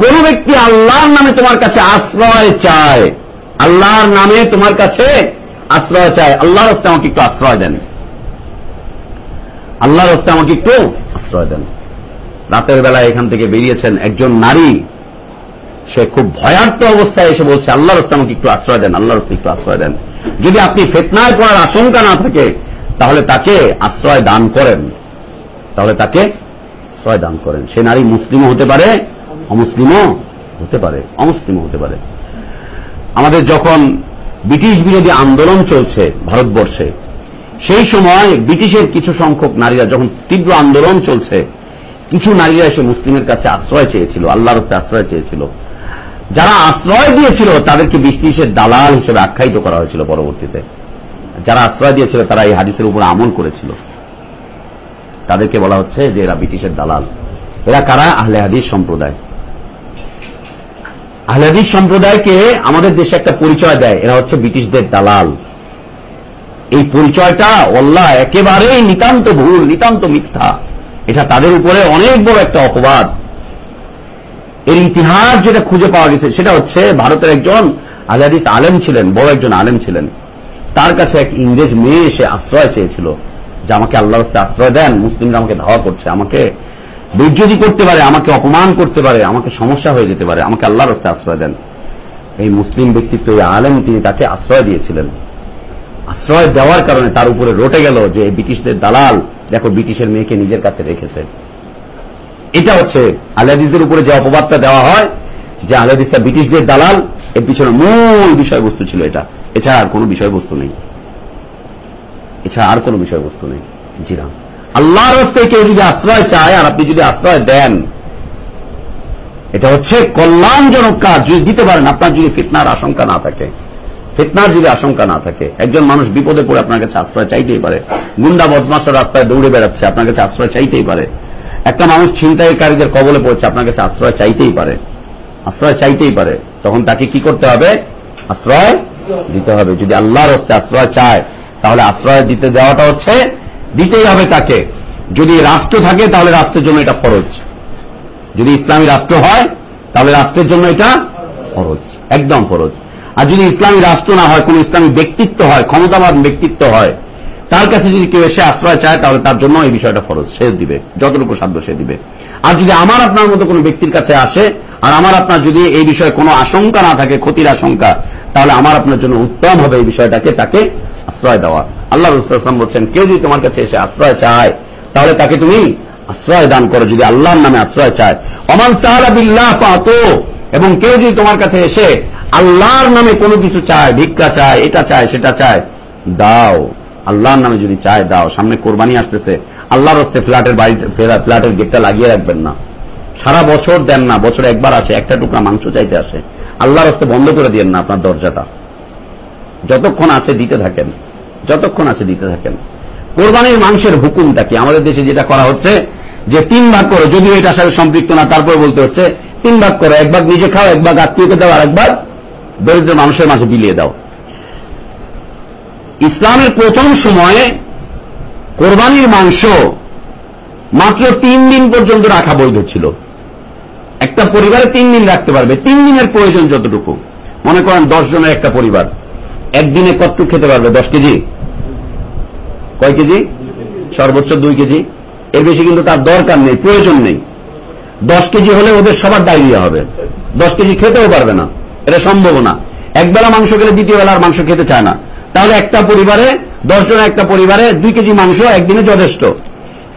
কোন ব্যক্তি আল্লাহর নামে তোমার কাছে আশ্রয় চায় আল্লাহর নামে তোমার কাছে আশ্রয় চায়। আল্লাহর হস্তে আমাকে একটু আশ্রয় দেন। আল্লাহর হস্তে আমাকে একটু আশ্রয় দেন। রাতের বেলায় এখান থেকে বেরিয়েছেন একজন নারী। সে খুব ভয়ার্থ অবস্থায় এসে বলছে, আল্লাহর হস্তে আমাকে একটু আশ্রয় দেন, আল্লাহর হস্তে একটু আশ্রয় দেন। যদি আপনি ফেতনায় পড়ার আশঙ্কা না থাকে, তাহলে তাকে আশ্রয় দান করেন। তাহলে তাকে আশ্রয় দান করেন। সে নারী মুসলিমও হতে পারে, অমুসলিমও হতে পারে, অমুসলিমও হতে পারে। আমাদের যখন ব্রিটিশ বিরোধী আন্দোলন চলছে ভারতবর্ষে, সেই সময় ব্রিটিশের কিছু সংখ্যক নারীরা যখন তীব্র আন্দোলন চলছে, কিছু নারীরা এসে মুসলিমের কাছে আশ্রয় চেয়েছিল, আল্লাহর আশ্রয় চেয়েছিল। যারা আশ্রয় দিয়েছিল, তাদেরকে ব্রিটিশের দালাল হিসেবে আখ্যায়িত করা হয়েছিল পরবর্তীতে। যারা আশ্রয় দিয়েছিল, তারা এই হাদিসের উপর আমল করেছিল। তাদেরকে বলা হচ্ছে যে এরা ব্রিটিশের দালাল। এরা কারা? আহলে হাদিস সম্প্রদায়। আহলাদিস সম্প্রদায়কে আমাদের দেশে একটা পরিচয় দেয়। এরা হচ্ছে ব্রিটিশদের দালাল। এই পরিচয়টা অল্লাহ একেবারেই নিতান্ত ভুল, নিতান্ত মিথ্যা। এটা তাদের উপরে অনেক বড় একটা অপবাদ। এর ইতিহাস যেটা খুঁজে পাওয়া গেছে, সেটা হচ্ছে ভারতের একজন আহলাদিস আলেম ছিলেন, বড় একজন আলেম ছিলেন। তার কাছে এক ইংরেজ মেয়ে এসে আশ্রয় চেয়েছিল যে আমাকে আল্লাহ আশ্রয় দেন, মুসলিমরা আমাকে ধাওয়া করছে, আমাকে বৈজ্যতি করতে পারে, আমাকে অপমান করতে পারে, আমাকে সমস্যা হয়ে যেতে পারে, আমাকে আল্লাহর রাস্তায় আশ্রয় দেন। এই মুসলিম ব্যক্তিত্ব, এই আলেম, তিনি তাকে আশ্রয় দিয়েছিলেন। আশ্রয় দেওয়ার কারণে তার উপরে রটে গেল যে ব্রিটিশদের দালাল, দেখো ব্রিটিশের মেয়েকে নিজের কাছে রেখেছে। এটা হচ্ছে আহলাদিসদের উপরে যে অপবাদটা দেওয়া হয়, যে আহলাদিসা ব্রিটিশদের দালাল, এর পিছনে মূল বিষয়বস্তু ছিল এটা। এছাড়া আর কোনো বিষয়বস্তু নেই। এছাড়া আর কোনো বিষয়বস্তু নেই। জিরাম আল্লাহর হস্তে কেউ যদি আশ্রয় চায় আর আপনি যদি আশ্রয় দেন, এটা হচ্ছে কল্যাণজনক কাজ। যদি দিতে পারেন, আপনার যদি ফিতনার আশঙ্কা না থাকে, ফিতনার যদি আশঙ্কা না থাকে, একজন মানুষ বিপদে পড়ে আপনার কাছে আশ্রয় চাইতেই পারে, গুন্ডা বদমাসের রাস্তায় দৌড়ে বেড়াচ্ছে, আপনার কাছে আশ্রয় চাইতেই পারে, একটা মানুষ ছিনতাইকারীদের কবলে পড়ছে, আপনার কাছে আশ্রয় চাইতেই পারে, আশ্রয় চাইতেই পারে, তখন তাকে কি করতে হবে? আশ্রয় দিতে হবে। যদি আল্লাহর হস্তে আশ্রয় চায়, তাহলে আশ্রয় দিতে দেওয়াটা হচ্ছে দিতেই হবে তাকে। যদি রাষ্ট্র থাকে, তাহলে রাষ্ট্রের জন্য এটা ফরজ। যদি ইসলামী রাষ্ট্র হয়, তাহলে রাষ্ট্রের জন্য এটা ফরজ। একদম ফরজ। আর যদি ইসলামী রাষ্ট্র না হয়, কোন ইসলামী ব্যক্তিত্ব হয়, ক্ষমতাবান ব্যক্তিত্ব হয়, তার কাছে যদি কেউ এসে আশ্রয় চায়, তাহলে তার জন্য এই বিষয়টা ফরজ। সে দিবে, যতটুকু সাধ্য সে দিবে। আর যদি আমার আপনার মতো কোনো ব্যক্তির কাছে আসে, আর আমার আপনার যদি এই বিষয়ে কোনো আশঙ্কা না থাকে, ক্ষতির আশঙ্কা, তাহলে আমার আপনার জন্য উত্তম হবে এই বিষয়টাকে তাকে আশ্রয় দেওয়া। আল্লাহ রুসলাম বলছেন, কেউ যদি তোমার কাছে এসে আশ্রয় চায়, তাহলে তাকে তুমি আশ্রয় দান করো যদি আল্লাহর নামে আশ্রয় চায়। অমান সাহাবিল্লাহ এবং কেউ যদি তোমার কাছে এসে আল্লাহর নামে কোনো কিছু চায়, ভিক্ষা চায়, এটা চায়, সেটা চায়, দাও। আল্লাহর নামে যদি চায়, দাও। সামনে কোরবানি আসতেছে। আল্লাহর হস্তে ফ্ল্যাটের বাড়ি ফ্ল্যাটের গেটটা লাগিয়ে রাখবেন না। সারা বছর দেন না, বছরে একবার আসে, একটা টুকরা মাংস চাইতে আসে। আল্লাহর হস্তে বন্ধ করে দিয়েন না আপনার দরজাটা। যতক্ষণ আছে দিতে থাকেন, যতক্ষণ আছে দিতে থাকেন। কোরবানির মাংসের হুকুমটা কি? আমাদের দেশে যেটা করা হচ্ছে, যে তিন ভাগ করো, যদিও এটার সাথে সম্পৃক্ত না, তারপরে বলতে হচ্ছে, তিন ভাগ করো, এক ভাগ নিজে খাও, এক ভাগ আত্মীয়কে দাও, আর এক ভাগ দরিদ্র মানুষের মাঝে বিলিয়ে দাও। ইসলামের প্রথম সময়ে কোরবানির মাংস মাত্র তিন দিন পর্যন্ত রাখা বৈধ ছিল। একটা পরিবারে তিন দিন রাখতে পারবে, তিন দিনের প্রয়োজন যতটুকু। মনে করেন দশ জনের একটা পরিবার। একদিনে কতটুকু খেতে পারবে? দশ কেজি? কয় কেজি? সর্বোচ্চ দুই কেজি। এর বেশি কিন্তু তার দরকার নেই, প্রয়োজন নেই। দশ কেজি হলে ওদের সবার ডায়রিয়া হবে। দশ কেজি খেতেও পারবে না। এটা সম্ভব না। একবেলা মাংস খেলে দ্বিতীয় বেলা আর মাংস খেতে চায় না। তাহলে একটা পরিবারে দশ জনের একটা পরিবারে দুই কেজি মাংস একদিনে যথেষ্ট।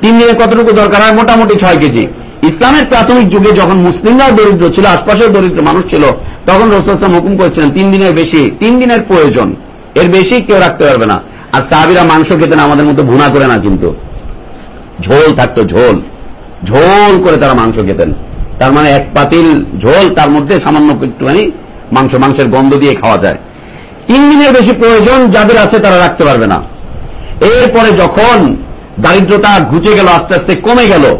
তিন দিনে কতটুকু দরকার হয়? মোটামুটি ছয় কেজি। ইসলামের প্রাথমিক যুগে যখন মুসলিমরাও দরিদ্র ছিল, আশপাশেও দরিদ্র মানুষ ছিল তখন রসুলাম হুকুম করেছিলেন তিন দিনের বেশি, তিন দিনের প্রয়োজন। এর বেশি কেউ রাখতে পারবে না। আর সাহাবিরা মাংস খেতেন আমাদের মতো ভুনা করে না কিন্তু। ঝোল থাকতো, ঝোল। ঝোল করে তারা মাংস খেতেন। তার মানে এক পাতিল ঝোল, তার মধ্যে সামান্য একটুখানি মাংস, মাংসের গন্ধ দিয়ে খাওয়া যায়। তিন দিনের বেশি প্রয়োজন যাদের আছে তারা রাখতে পারবে না। এরপরে যখন দারিদ্রতা ঘুচে গেল, আস্তে আস্তে কমে গেল,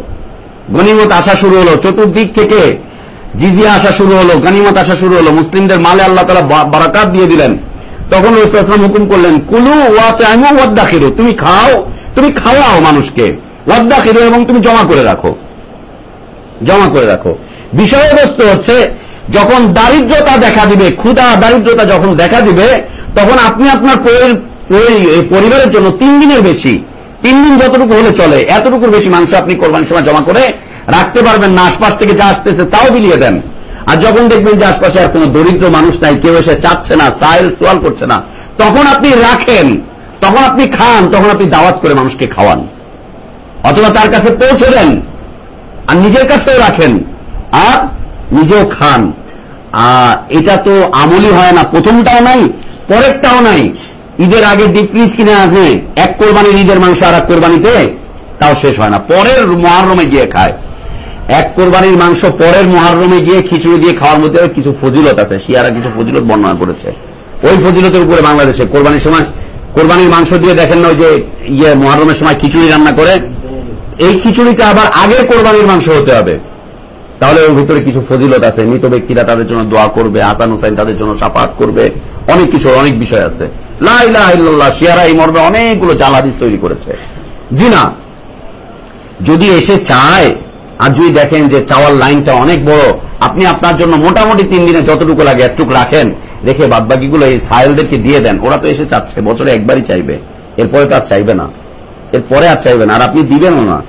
গণিমত আসা শুরু হলো, চতুর্দিক থেকে জিজিয়া আসা শুরু হলো গণিমত আসা শুরু হলো, মুসলিমদের মালে আল্লাহ তালা বারাকাত দিয়ে দিলেন। তখন রসুলাম হুকুম করলেন, কুলু ওয়াতে আমি ওয়াদ্দা খেরু তুমি খাও, তুমি খাওয়াও মানুষকে। ওয়াদ্দা খেরু এবং তুমি জমা করে রাখো। জমা করে রাখো। বিষয়বস্তু হচ্ছে, যখন দারিদ্রতা দেখা দিবে, ক্ষুধা, দারিদ্রতা যখন দেখা দিবে, তখন আপনি আপনার পরিবারের জন্য তিন দিনের বেশি। তিন দিন যতটুকু হলে চলে, এতটুকুর বেশি মাংস আপনি কোরবানির সময় জমা করে রাখতে পারবেন না, আশপাশ থেকে যা আসতেছে তাও বিলিয়ে দেন। আর যখন দেখবেন যে আশপাশে আর কোন দরিদ্র মানুষ নাই, কেউ এসে চাচ্ছে না, সাইল সোয়াল করছে না, তখন আপনি রাখেন, তখন আপনি খান, তখন আপনি দাওয়াত করে মানুষকে খাওয়ান। অথবা তার কাছে পৌঁছে দেন, আর নিজের কাছেও রাখেন, আর নিজেও খান। আর এটা তো আমলি হয় না, প্রথমটাও নাই, পরেরটাও নাই। ঈদের আগে ডিপ ফ্রিজ কিনে আসে এক কোরবানির ঈদের মাংস আর এক কোরবানিতে, তাও শেষ হয় না, পরের মহারমে গিয়ে খায়। এক কোরবানির মাংস পরের মহারমে গিয়ে খিচুড়ি দিয়ে খাওয়ার মধ্যে কিছু ফজিলত আছে, শিয়ারা কিছু ফজিলত বর্ণনা করেছে। ওই ফজিলতের উপরে বাংলাদেশে কোরবানির সময়, কোরবানির মাংস দিয়ে দেখেন না ওই যে ইয়ে মহারমের সময় খিচুড়ি রান্না করে, এই খিচুড়িটা আবার আগের কোরবানির মাংস হতে হবে। তাহলে ওর ভিতরে কিছু ফজিলত আছে, মৃত ব্যক্তিরা তাদের জন্য দোয়া করবে আসান হুসাইন তাদের জন্য সাফাত করবে, অনেক কিছু, অনেক বিষয় আছে। শিয়ারা এই মর্মে অনেকগুলো জালাদিস তৈরি করেছে। জি না যদি এসে চায় আর যদি দেখেন যে চাওয়ার লাইনটা অনেক বড়, আপনি আপনার জন্য মোটামুটি তিন দিনে যতটুকু লাগে একটুকু রাখেন, রেখে বাদবাকিগুলো এই সাহেলদেরকে দিয়ে দেন। ওরা তো এসে চাচ্ছে, বছরে একবারই চাইবে। এরপরে তো আর চাইবে না। এরপরে আর চাইবে না। আর আপনি দিবেনও না।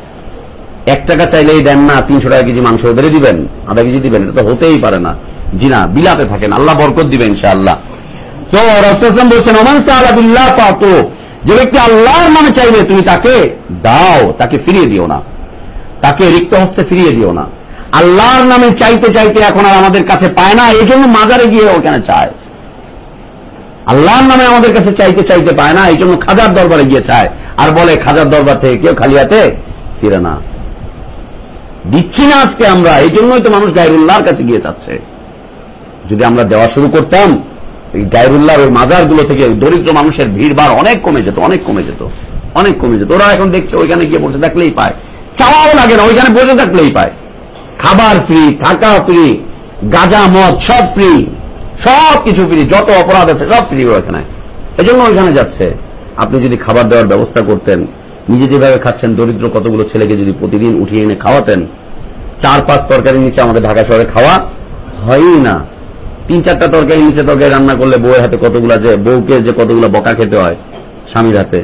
এক টাকা চাইলেই দেন না, তিনশো টাকা কেজি মাংস ওদেরই দিবেন, আধা কেজি দিবেন, এটা তো হতেই পারে না। জি না, বিলাতে থাকেন, আল্লাহ বরকত দিবেন ইনশাআল্লাহ। তো রসম বলছেন, ওমান সাহাবিল্লাহ পাতো যে ব্যক্তি আল্লাহর নামে চাইবে, তুমি তাকে দাও, তাকে ফিরিয়ে দিও না। তাকে রিক্ত হস্তে ফিরিয়ে দিও না। আল্লাহর নামে চাইতে চাইতে এখন আর আমাদের কাছে পায় না এই জন্য মাজারে গিয়ে ওখানে চায়। আল্লাহর নামে আমাদের কাছে চাইতে চাইতে পায় না এই জন্য খাজার দরবারে গিয়ে চায়। আর বলে, খাজার দরবার থেকে কেউ খালি হাতে ফিরে না। দিচ্ছি না আজকে আমরা এই জন্যই তো মানুষ গায়রুল্লাহর কাছে গিয়ে চাচ্ছে যদি আমরা দেওয়া শুরু করতাম, এই গায়রুল্লাহর ওই মাজারগুলো থেকে দরিদ্র মানুষের ভিড় বার অনেক কমে যেত, অনেক কমে যেত, অনেক কমে যেত। ওরা এখন দেখছে, ওইখানে গিয়ে বসে থাকলেই পায়। চাওয়াও লাগে না, ওইখানে বসে থাকলেই পায়। খাবার ফ্রি থাকা ফ্রি গাজা, মদ, সব ফ্রি সব কিছু ফ্রি যত অপরাধ আছে সব ফ্রি ওখানে এজন্য ওইখানে যাচ্ছে। আপনি যদি খাবার দেওয়ার ব্যবস্থা করতেন, নিজে যেভাবে খাচ্ছেন, দরিদ্র কতগুলো ছেলেকে যদি প্রতিদিন উঠিয়ে এনে খাওয়াতেন চার পাঁচ তরকারি নিচে আমাদের ঢাকা শহরে খাওয়া হয়ই না। তিন চারটা তরকারি নিচে তরকারি রান্না করলে বউয়ের হাতে কতগুলো যে বউকে যে কতগুলো বকা খেতে হয়, স্বামীর হাতে।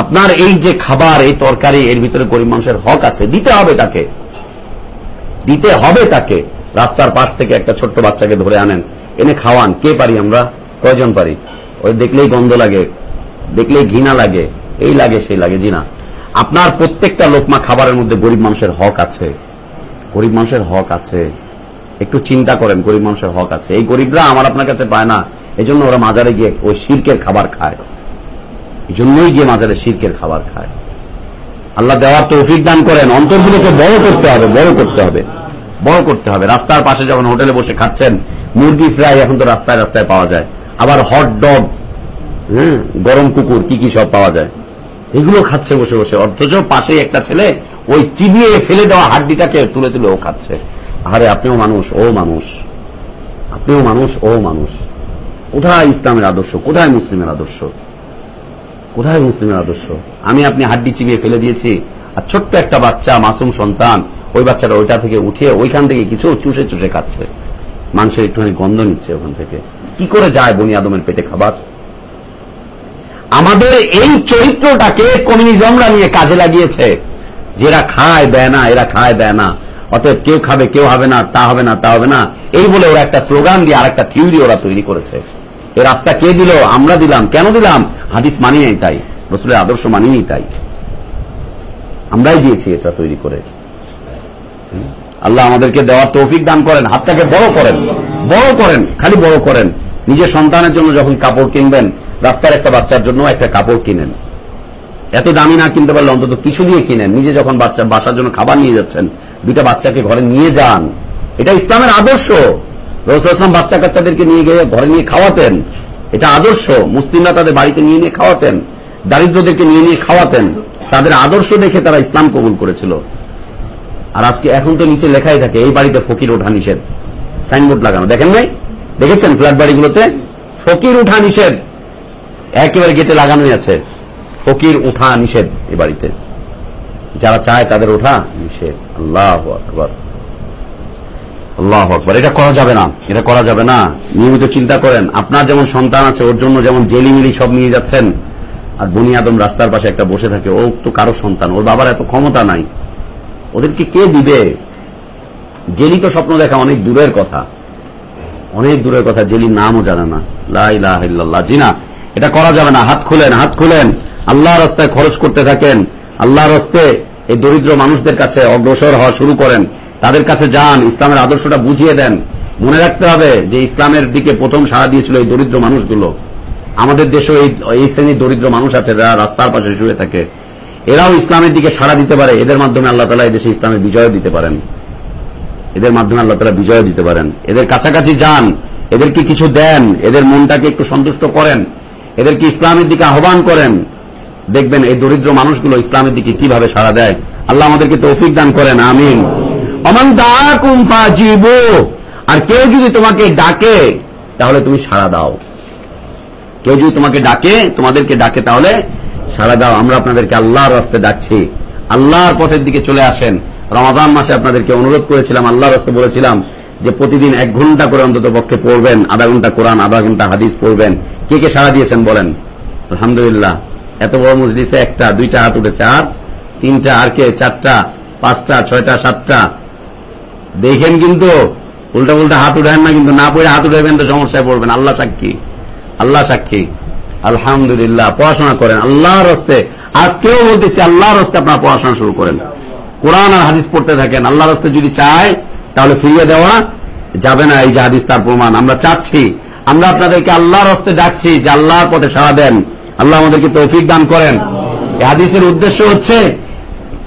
আপনার এই যে খাবার, এই তরকারি, এর ভিতরে গরিব মানুষের হক আছে, দিতে হবে তাকে। দিতে হবে তাকে। রাস্তার পাশ থেকে একটা ছোট্ট বাচ্চাকে ধরে আনেন। এনে খাওয়ান। কে পারি আমরা? কয়জন পারি? ওই দেখলেই গন্ধ লাগে, দেখলেই ঘৃণা লাগে, এই লাগে, সেই লাগে, জি না। আপনার প্রত্যেকটা লোকমা খাবারের মধ্যে গরিব মানুষের হক আছে। গরিব মানুষের হক আছে। একটু চিন্তা করেন, গরিব মানুষের হক আছে। এই গরিবরা আমার আপনার কাছে পায় না। এই জন্য ওরা মাজারে গিয়ে ওই শির্কের খাবার খায়। জন্যই গিয়ে মাজারে শির্কের খাবার খায়। আল্লাহ দেওয়ার তৌফিক দান করেন। অন্তরগুলোকে বড় করতে হবে, বড় করতে হবে, বড় করতে হবে। রাস্তার পাশে যখন হোটেলে বসে খাচ্ছেন, মুরগি ফ্রাই এখন তো রাস্তায় রাস্তায় পাওয়া যায়। আবার হট ডগ হ্যাঁ গরম কুকুর, কি কি সব পাওয়া যায়। এগুলো খাচ্ছে বসে বসে। অথচ পাশে একটা ছেলে ওই চিবিয়ে ফেলে দেওয়া হাড্ডিটাকে তুলে তুলে ও খাচ্ছে। আরে, আপনিও মানুষ, ও মানুষ। আপনিও মানুষ, ও মানুষ। কোথায় ইসলামের আদর্শ? কোথায় মুসলিমের আদর্শ? কোথায় মুসলিমের আদর্শ? আমি আপনি হাড্ডি চিবিয়ে ফেলে দিয়েছি। আর ছোট্ট একটা বাচ্চা, মাসুম সন্তান, ওই বাচ্চাটা ওইটা থেকে উঠিয়ে ওইখান থেকে কিছু চুষে চুষে খাচ্ছে। মাংসের একটুখানি গন্ধ নিচ্ছে ওখান থেকে। কি করে যায় বনি আদমের পেটে খাবার? আমাদের এই চরিত্রটাকে কমিউনিজমরা নিয়ে কাজে লাগিয়েছে। যেরা খায় দেয় না, এরা খায় দেয় না। অতএব কেউ খাবে, কেউ হবে না, তা হবে না, তা হবে না। এই বলে ওরা একটা স্লোগান দিয়ে আর একটা থিওরি ওরা তৈরি করেছে। এই রাস্তা কে দিল? আমরা দিলাম। কেন দিলাম? হাদিস মানি নেই তাই। রসুলের আদর্শ মানি নেই তাই। আমরাই দিয়েছি এটা তৈরি করে। আল্লাহ আমাদেরকে দেওয়ার তৌফিক দান করেন। হাতটাকে বড় করেন। বড় করেন। খালি বড় করেন। নিজের সন্তানের জন্য যখন কাপড় কিনবেন, রাস্তার একটা বাচ্চার জন্য একটা কাপড় কিনেন। এত দামি না কিনতে পারলে অন্তত কিছু দিয়ে কিনেন। নিজে যখন বাচ্চা বাসার জন্য খাবার নিয়ে যাচ্ছেন, দুইটা বাচ্চাকে ঘরে নিয়ে যান। এটা ইসলামের আদর্শ। রসুলাম বাচ্চা কাচ্চাদেরকে নিয়ে গিয়ে ঘরে নিয়ে খাওয়াতেন। এটা আদর্শ। মুসলিমরা তাদের বাড়িতে নিয়ে নিয়ে খাওয়াতেন। দারিদ্রদেরকে নিয়ে নিয়ে খাওয়াতেন। তাদের আদর্শ দেখে তারা ইসলাম কবুল করেছিল। আর আজকে এখন তো নিচে লেখাই থাকে, এই বাড়িতে ফকির ওঠা নিষেধ। সাইনবোর্ড লাগানো। দেখেন নাই? দেখেছেন ফ্ল্যাট বাড়িগুলোতে? ফকির উঠা নিষেধ। একেবারে গেটে লাগানোই আছে। ফকির উঠা নিষেধ এ বাড়িতে। যারা চায় তাদের ওঠা নিষেধ। আল্লাহ আকবর। আল্লাহ আকবর। এটা করা যাবে না। এটা করা যাবে না। নিয়মিত চিন্তা করেন, আপনার যেমন সন্তান আছে, ওর জন্য যেমন জেলিমিলি সব নিয়ে যাচ্ছেন, আর বনিয়াদম রাস্তার পাশে একটা বসে থাকে, ও তো কারও সন্তান, ওর বাবার এত ক্ষমতা নাই। ওদেরকে কে দিবে? জেলি তো স্বপ্ন দেখা অনেক দূরের কথা। অনেক দূরের কথা, জেলির নামও জানে না। লাহ জি না, এটা করা যাবে না। হাত খুলেন হাত খুলেন। আল্লাহ রাস্তায় খরচ করতে থাকেন। আল্লাহ রাস্তে এই দরিদ্র মানুষদের কাছে অগ্রসর হওয়া শুরু করেন। তাদের কাছে যান, ইসলামের আদর্শটা বুঝিয়ে দেন। মনে রাখতে হবে যে ইসলামের দিকে প্রথম সাড়া দিয়েছিল এই দরিদ্র মানুষগুলো। আমাদের দেশেও এই শ্রেণির দরিদ্র মানুষ আছে, যারা রাস্তার পাশে শুয়ে থাকে। এরাও ইসলামের দিকে সাড়া দিতে পারে। এদের মাধ্যমে আল্লাহ তালা এদেশে ইসলামের বিজয় দিতে পারেন। এদের মাধ্যমে আল্লাহ তালা বিজয় দিতে পারেন। এদের কাছাকাছি যান। এদেরকে কিছু দেন। এদের মনটাকে একটু সন্তুষ্ট করেন। এদেরকে ইসলামের দিকে আহ্বান করেন। দেখবেন এই দরিদ্র মানুষগুলো ইসলামের দিকে কীভাবে সাড়া দেয়। আল্লাহ আমাদেরকে তৌফিক দান করেন। আমিন। অমান দা জীব আর কেউ যদি তোমাকে ডাকে, তাহলে তুমি সাড়া দাও। কেউ যদি তোমাকে ডাকে, তোমাদেরকে ডাকে, তাহলে সাড়া দাও। আমরা আপনাদেরকে আল্লাহর রাস্তে ডাকছি। আল্লাহর পথের দিকে চলে আসেন। রমাদান মাসে আপনাদেরকে অনুরোধ করেছিলাম, আল্লাহর রাস্তে বলেছিলাম যে প্রতিদিন এক ঘণ্টা করে অন্তত পক্ষে পড়বেন, আধা ঘণ্টা কোরআন, আধা ঘণ্টা হাদিস পড়বেন। কে কে সাড়া দিয়েছেন বলেন? আলহামদুলিল্লাহ। এত বড় মজলিসে একটা, দুইটা হাত উঠেছে। আর তিনটা, আর কে? চারটা, পাঁচটা, ছয়টা, সাতটা দেখেন কিন্তু উল্টা উল্টা হাত উঠাবেন না কিন্তু, না পড়ে হাত উঠাবেন তো সমস্যায় পড়বেন। আল্লাহ সাক্ষী আল্লাহ সাক্ষী। আলহামদুলিল্লাহ, পড়াশোনা করেন। আল্লাহর রস্তে, আজকেও বলতেছি, আল্লাহর রস্তে আপনারা পড়াশোনা শুরু করেন। কোরআন আর হাদিস পড়তে থাকেন। আল্লাহর রস্তে যদি চায়, তাহলে ফিরিয়ে দেওয়া যাবে না এই যে হাদিস তার প্রমাণ। আমরা চাচ্ছি, আমরা আপনাদেরকে আল্লাহর রস্তে ডাকছি যে আল্লাহর পথে সাড়া দেন। আল্লাহ আমাদেরকে তৌফিক দান করেন। হাদিসের উদ্দেশ্য হচ্ছে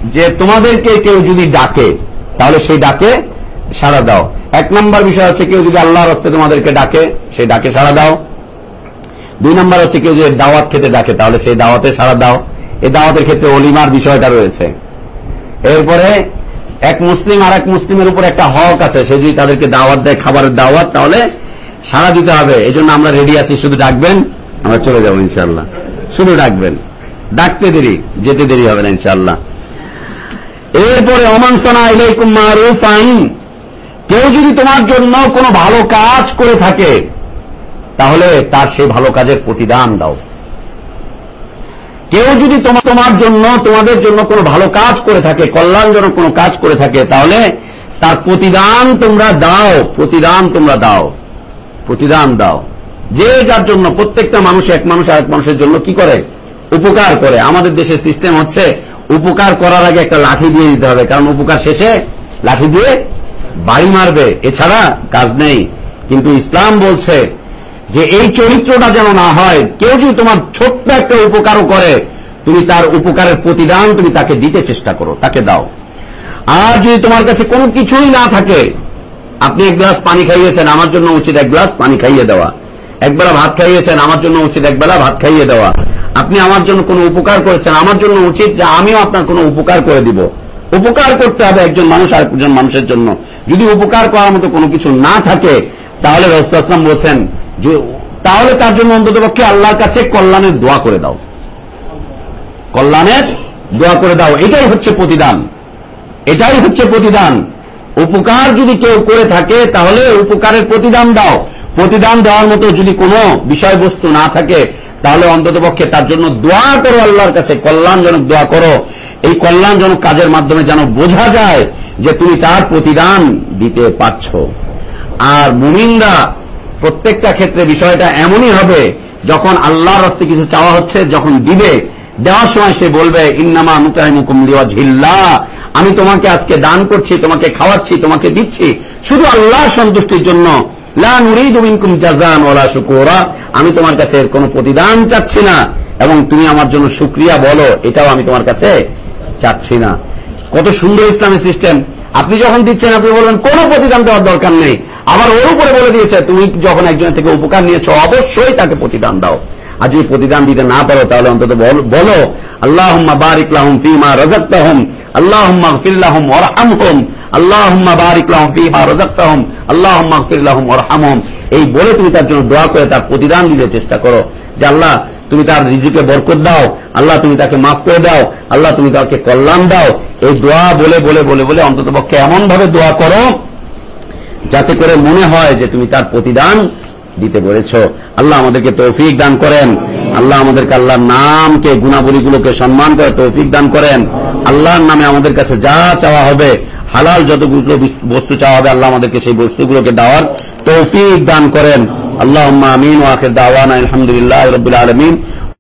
যে, তোমাদেরকে কেউ যদি ডাকে, তাহলে সেই ডাকে সাড়া দাও। এক নম্বর বিষয় হচ্ছে কেউ যদি আল্লাহর রস্তে তোমাদেরকে ডাকে, সেই ডাকে সাড়া দাও। দুই নম্বর হচ্ছে কেউ যদি দাওয়াত খেতে ডাকে, তাহলে সেই দাওয়াতে সাড়া দাও। এই দাওয়াতের ক্ষেত্রে অলিমার বিষয়টা রয়েছে। এরপরে এক মুসলিম আর এক মুসলিমের উপর একটা হক আছে, সে যদি তাদেরকে দাওয়াত দেয়, খাবারের দাওয়াত, তাহলে সাড়া দিতে হবে। এই আমরা রেডি আছি, শুধু ডাকবেন, আমরা চলে যাব ইনশাল্লাহ শুধু ডাকবেন। ডাকতে দেরি, যেতে দেরি হবে না ইনশাল্লাহ এরপরে অমানসনা ইলাইকুম মারুফ আইন কেউ যদি তোমার জন্য কোনো ভালো কাজ করে থাকে, তাহলে তার সেই ভালো কাজের প্রতিদান দাও। কেউ যদি তোমার জন্য তোমাদের জন্য কোনো ভালো কাজ করে থাকে, কল্যাণজনক কোনো কাজ করে থাকে, তাহলে তার প্রতিদান তোমরা দাও, প্রতিদান তোমরা দাও, প্রতিদান দাও। যে যার জন্য প্রত্যেকটা মানুষ এক মানুষ আরেক মানুষের জন্য কি করে? উপকার করে। আমাদের দেশের সিস্টেম হচ্ছে, উপকার করার আগে একটা লাঠি দিয়ে দিতে হবে, কারণ উপকার শেষে লাঠি দিয়ে বাড়ি মারবে, এছাড়া কাজ নেই। কিন্তু ইসলাম বলছে যে, এই চরিত্রটা যেন না হয়, কেউ যদি তোমার ছোট্ট একটা উপকারও করে, তুমি তার উপকারের প্রতিদান তুমি তাকে দিতে চেষ্টা করো, তাকে দাও। আর যদি তোমার কাছে কোনো কিছুই না থাকে, আপনি এক গ্লাস পানি খাইয়েছেন, আমার জন্য উচিত এক গ্লাস পানি খাইয়ে দেওয়া। একবেলা ভাত খাইয়েছেন, আমার জন্য উচিত একবেলা ভাত খাইয়ে দেওয়া। আপনি আমার জন্য কোনো উপকার করেছেন, আমার জন্য উচিত যে, আমিও আপনার কোনো উপকার করে দিব। উপকার করতে হবে একজন মানুষ আর একজন মানুষের জন্য। যদি উপকার করার মতো কোনো কিছু না থাকে, তাহলে রসুলাম বলছেন যে, তাহলে তার জন্য অন্তত পক্ষে আল্লাহর কাছে কল্যাণের দোয়া করে দাও। কল্যাণের দোয়া করে দাও। এটাই হচ্ছে প্রতিদান। এটাই হচ্ছে প্রতিদান। উপকার যদি কেউ করে থাকে, তাহলে উপকারের প্রতিদান দাও। প্রতিদান দেওয়ার মতো যদি কোনো বিষয়বস্তু না থাকে, তাহলে অন্তত পক্ষে তার জন্য দোয়া করো আল্লাহর কাছে। কল্যাণজনক দোয়া করো। এই কল্যাণজনক কাজের মাধ্যমে যেন বোঝা যায় যে তুমি তার প্রতিদান দিতে পারছ। আর মুমিনরা প্রত্যেকটা ক্ষেত্রে বিষয়টা এমনই হবে, যখন আল্লাহর রাস্তে কিছু চাওয়া হচ্ছে, যখন দিবে, দেওয়ার সময় সে বলবে, ইন্নামা মুতাহিমুকুম লিওয়া ঝিল্লা আমি তোমাকে আজকে দান করছি, তোমাকে খাওয়াচ্ছি, তোমাকে দিচ্ছি। শুধু আল্লাহর সন্তুষ্টির জন্য। আমি তোমার কাছে কোনো প্রতিদান চাচ্ছি না। এবং তুমি আমার জন্য শুকরিয়া বলো, এটাও আমি তোমার কাছে চাচ্ছি না। কত সুন্দর ইসলামের সিস্টেম। আপনি যখন দিচ্ছেন, আপনি বলবেন, কোনো প্রতিদান দেওয়ার দরকার নেই। আবার ওর উপরে বলে দিয়েছে, তুমি যখন একজনের থেকে উপকার নিয়েছ, অবশ্যই তাকে প্রতিদান দাও। আর যদি প্রতিদান দিতে না পারো, তাহলে অন্তত বলো আল্লাহ বারিক লাহম ফিমা রজাক্তাহম আল্লাহ ফিল্লাহম ওরহামহম আল্লাহ বারিক লাহম ফিমা রজাক্তাহম আল্লাহ ফিল্লাহম ওরহামহম এই বলে তুমি তার জন্য দোয়া করে তার প্রতিদান দিতে চেষ্টা করো। যে আল্লাহ তুমি তার রিজিকে বরকত দাও, আল্লাহ তুমি তাকে মাফ করে দাও, আল্লাহ তুমি তাকে কল্যাণ দাও। এই দোয়া বলে বলে বলে বলে অন্তত পক্ষে এমন ভাবে দোয়া করো যাতে করে মনে হয় যে তুমি তার প্রতিদান দিতে বলেছ। আল্লাহ আমাদেরকে তৌফিক দান করেন। আল্লাহ আমাদেরকে আল্লাহর নামকে, গুণাবলীগুলোকে সম্মান করে তৌফিক দান করেন। আল্লাহর নামে আমাদের কাছে যা চাওয়া হবে, হালাল যতগুলো বস্তু চাওয়া হবে, আল্লাহ আমাদেরকে সেই বস্তুগুলোকে দেওয়ার তৌফিক দান করেন। আল্লাহ আমিন ওয়াখির দাওয়ান আলহামদুলিল্লাহ রবিল আলমিন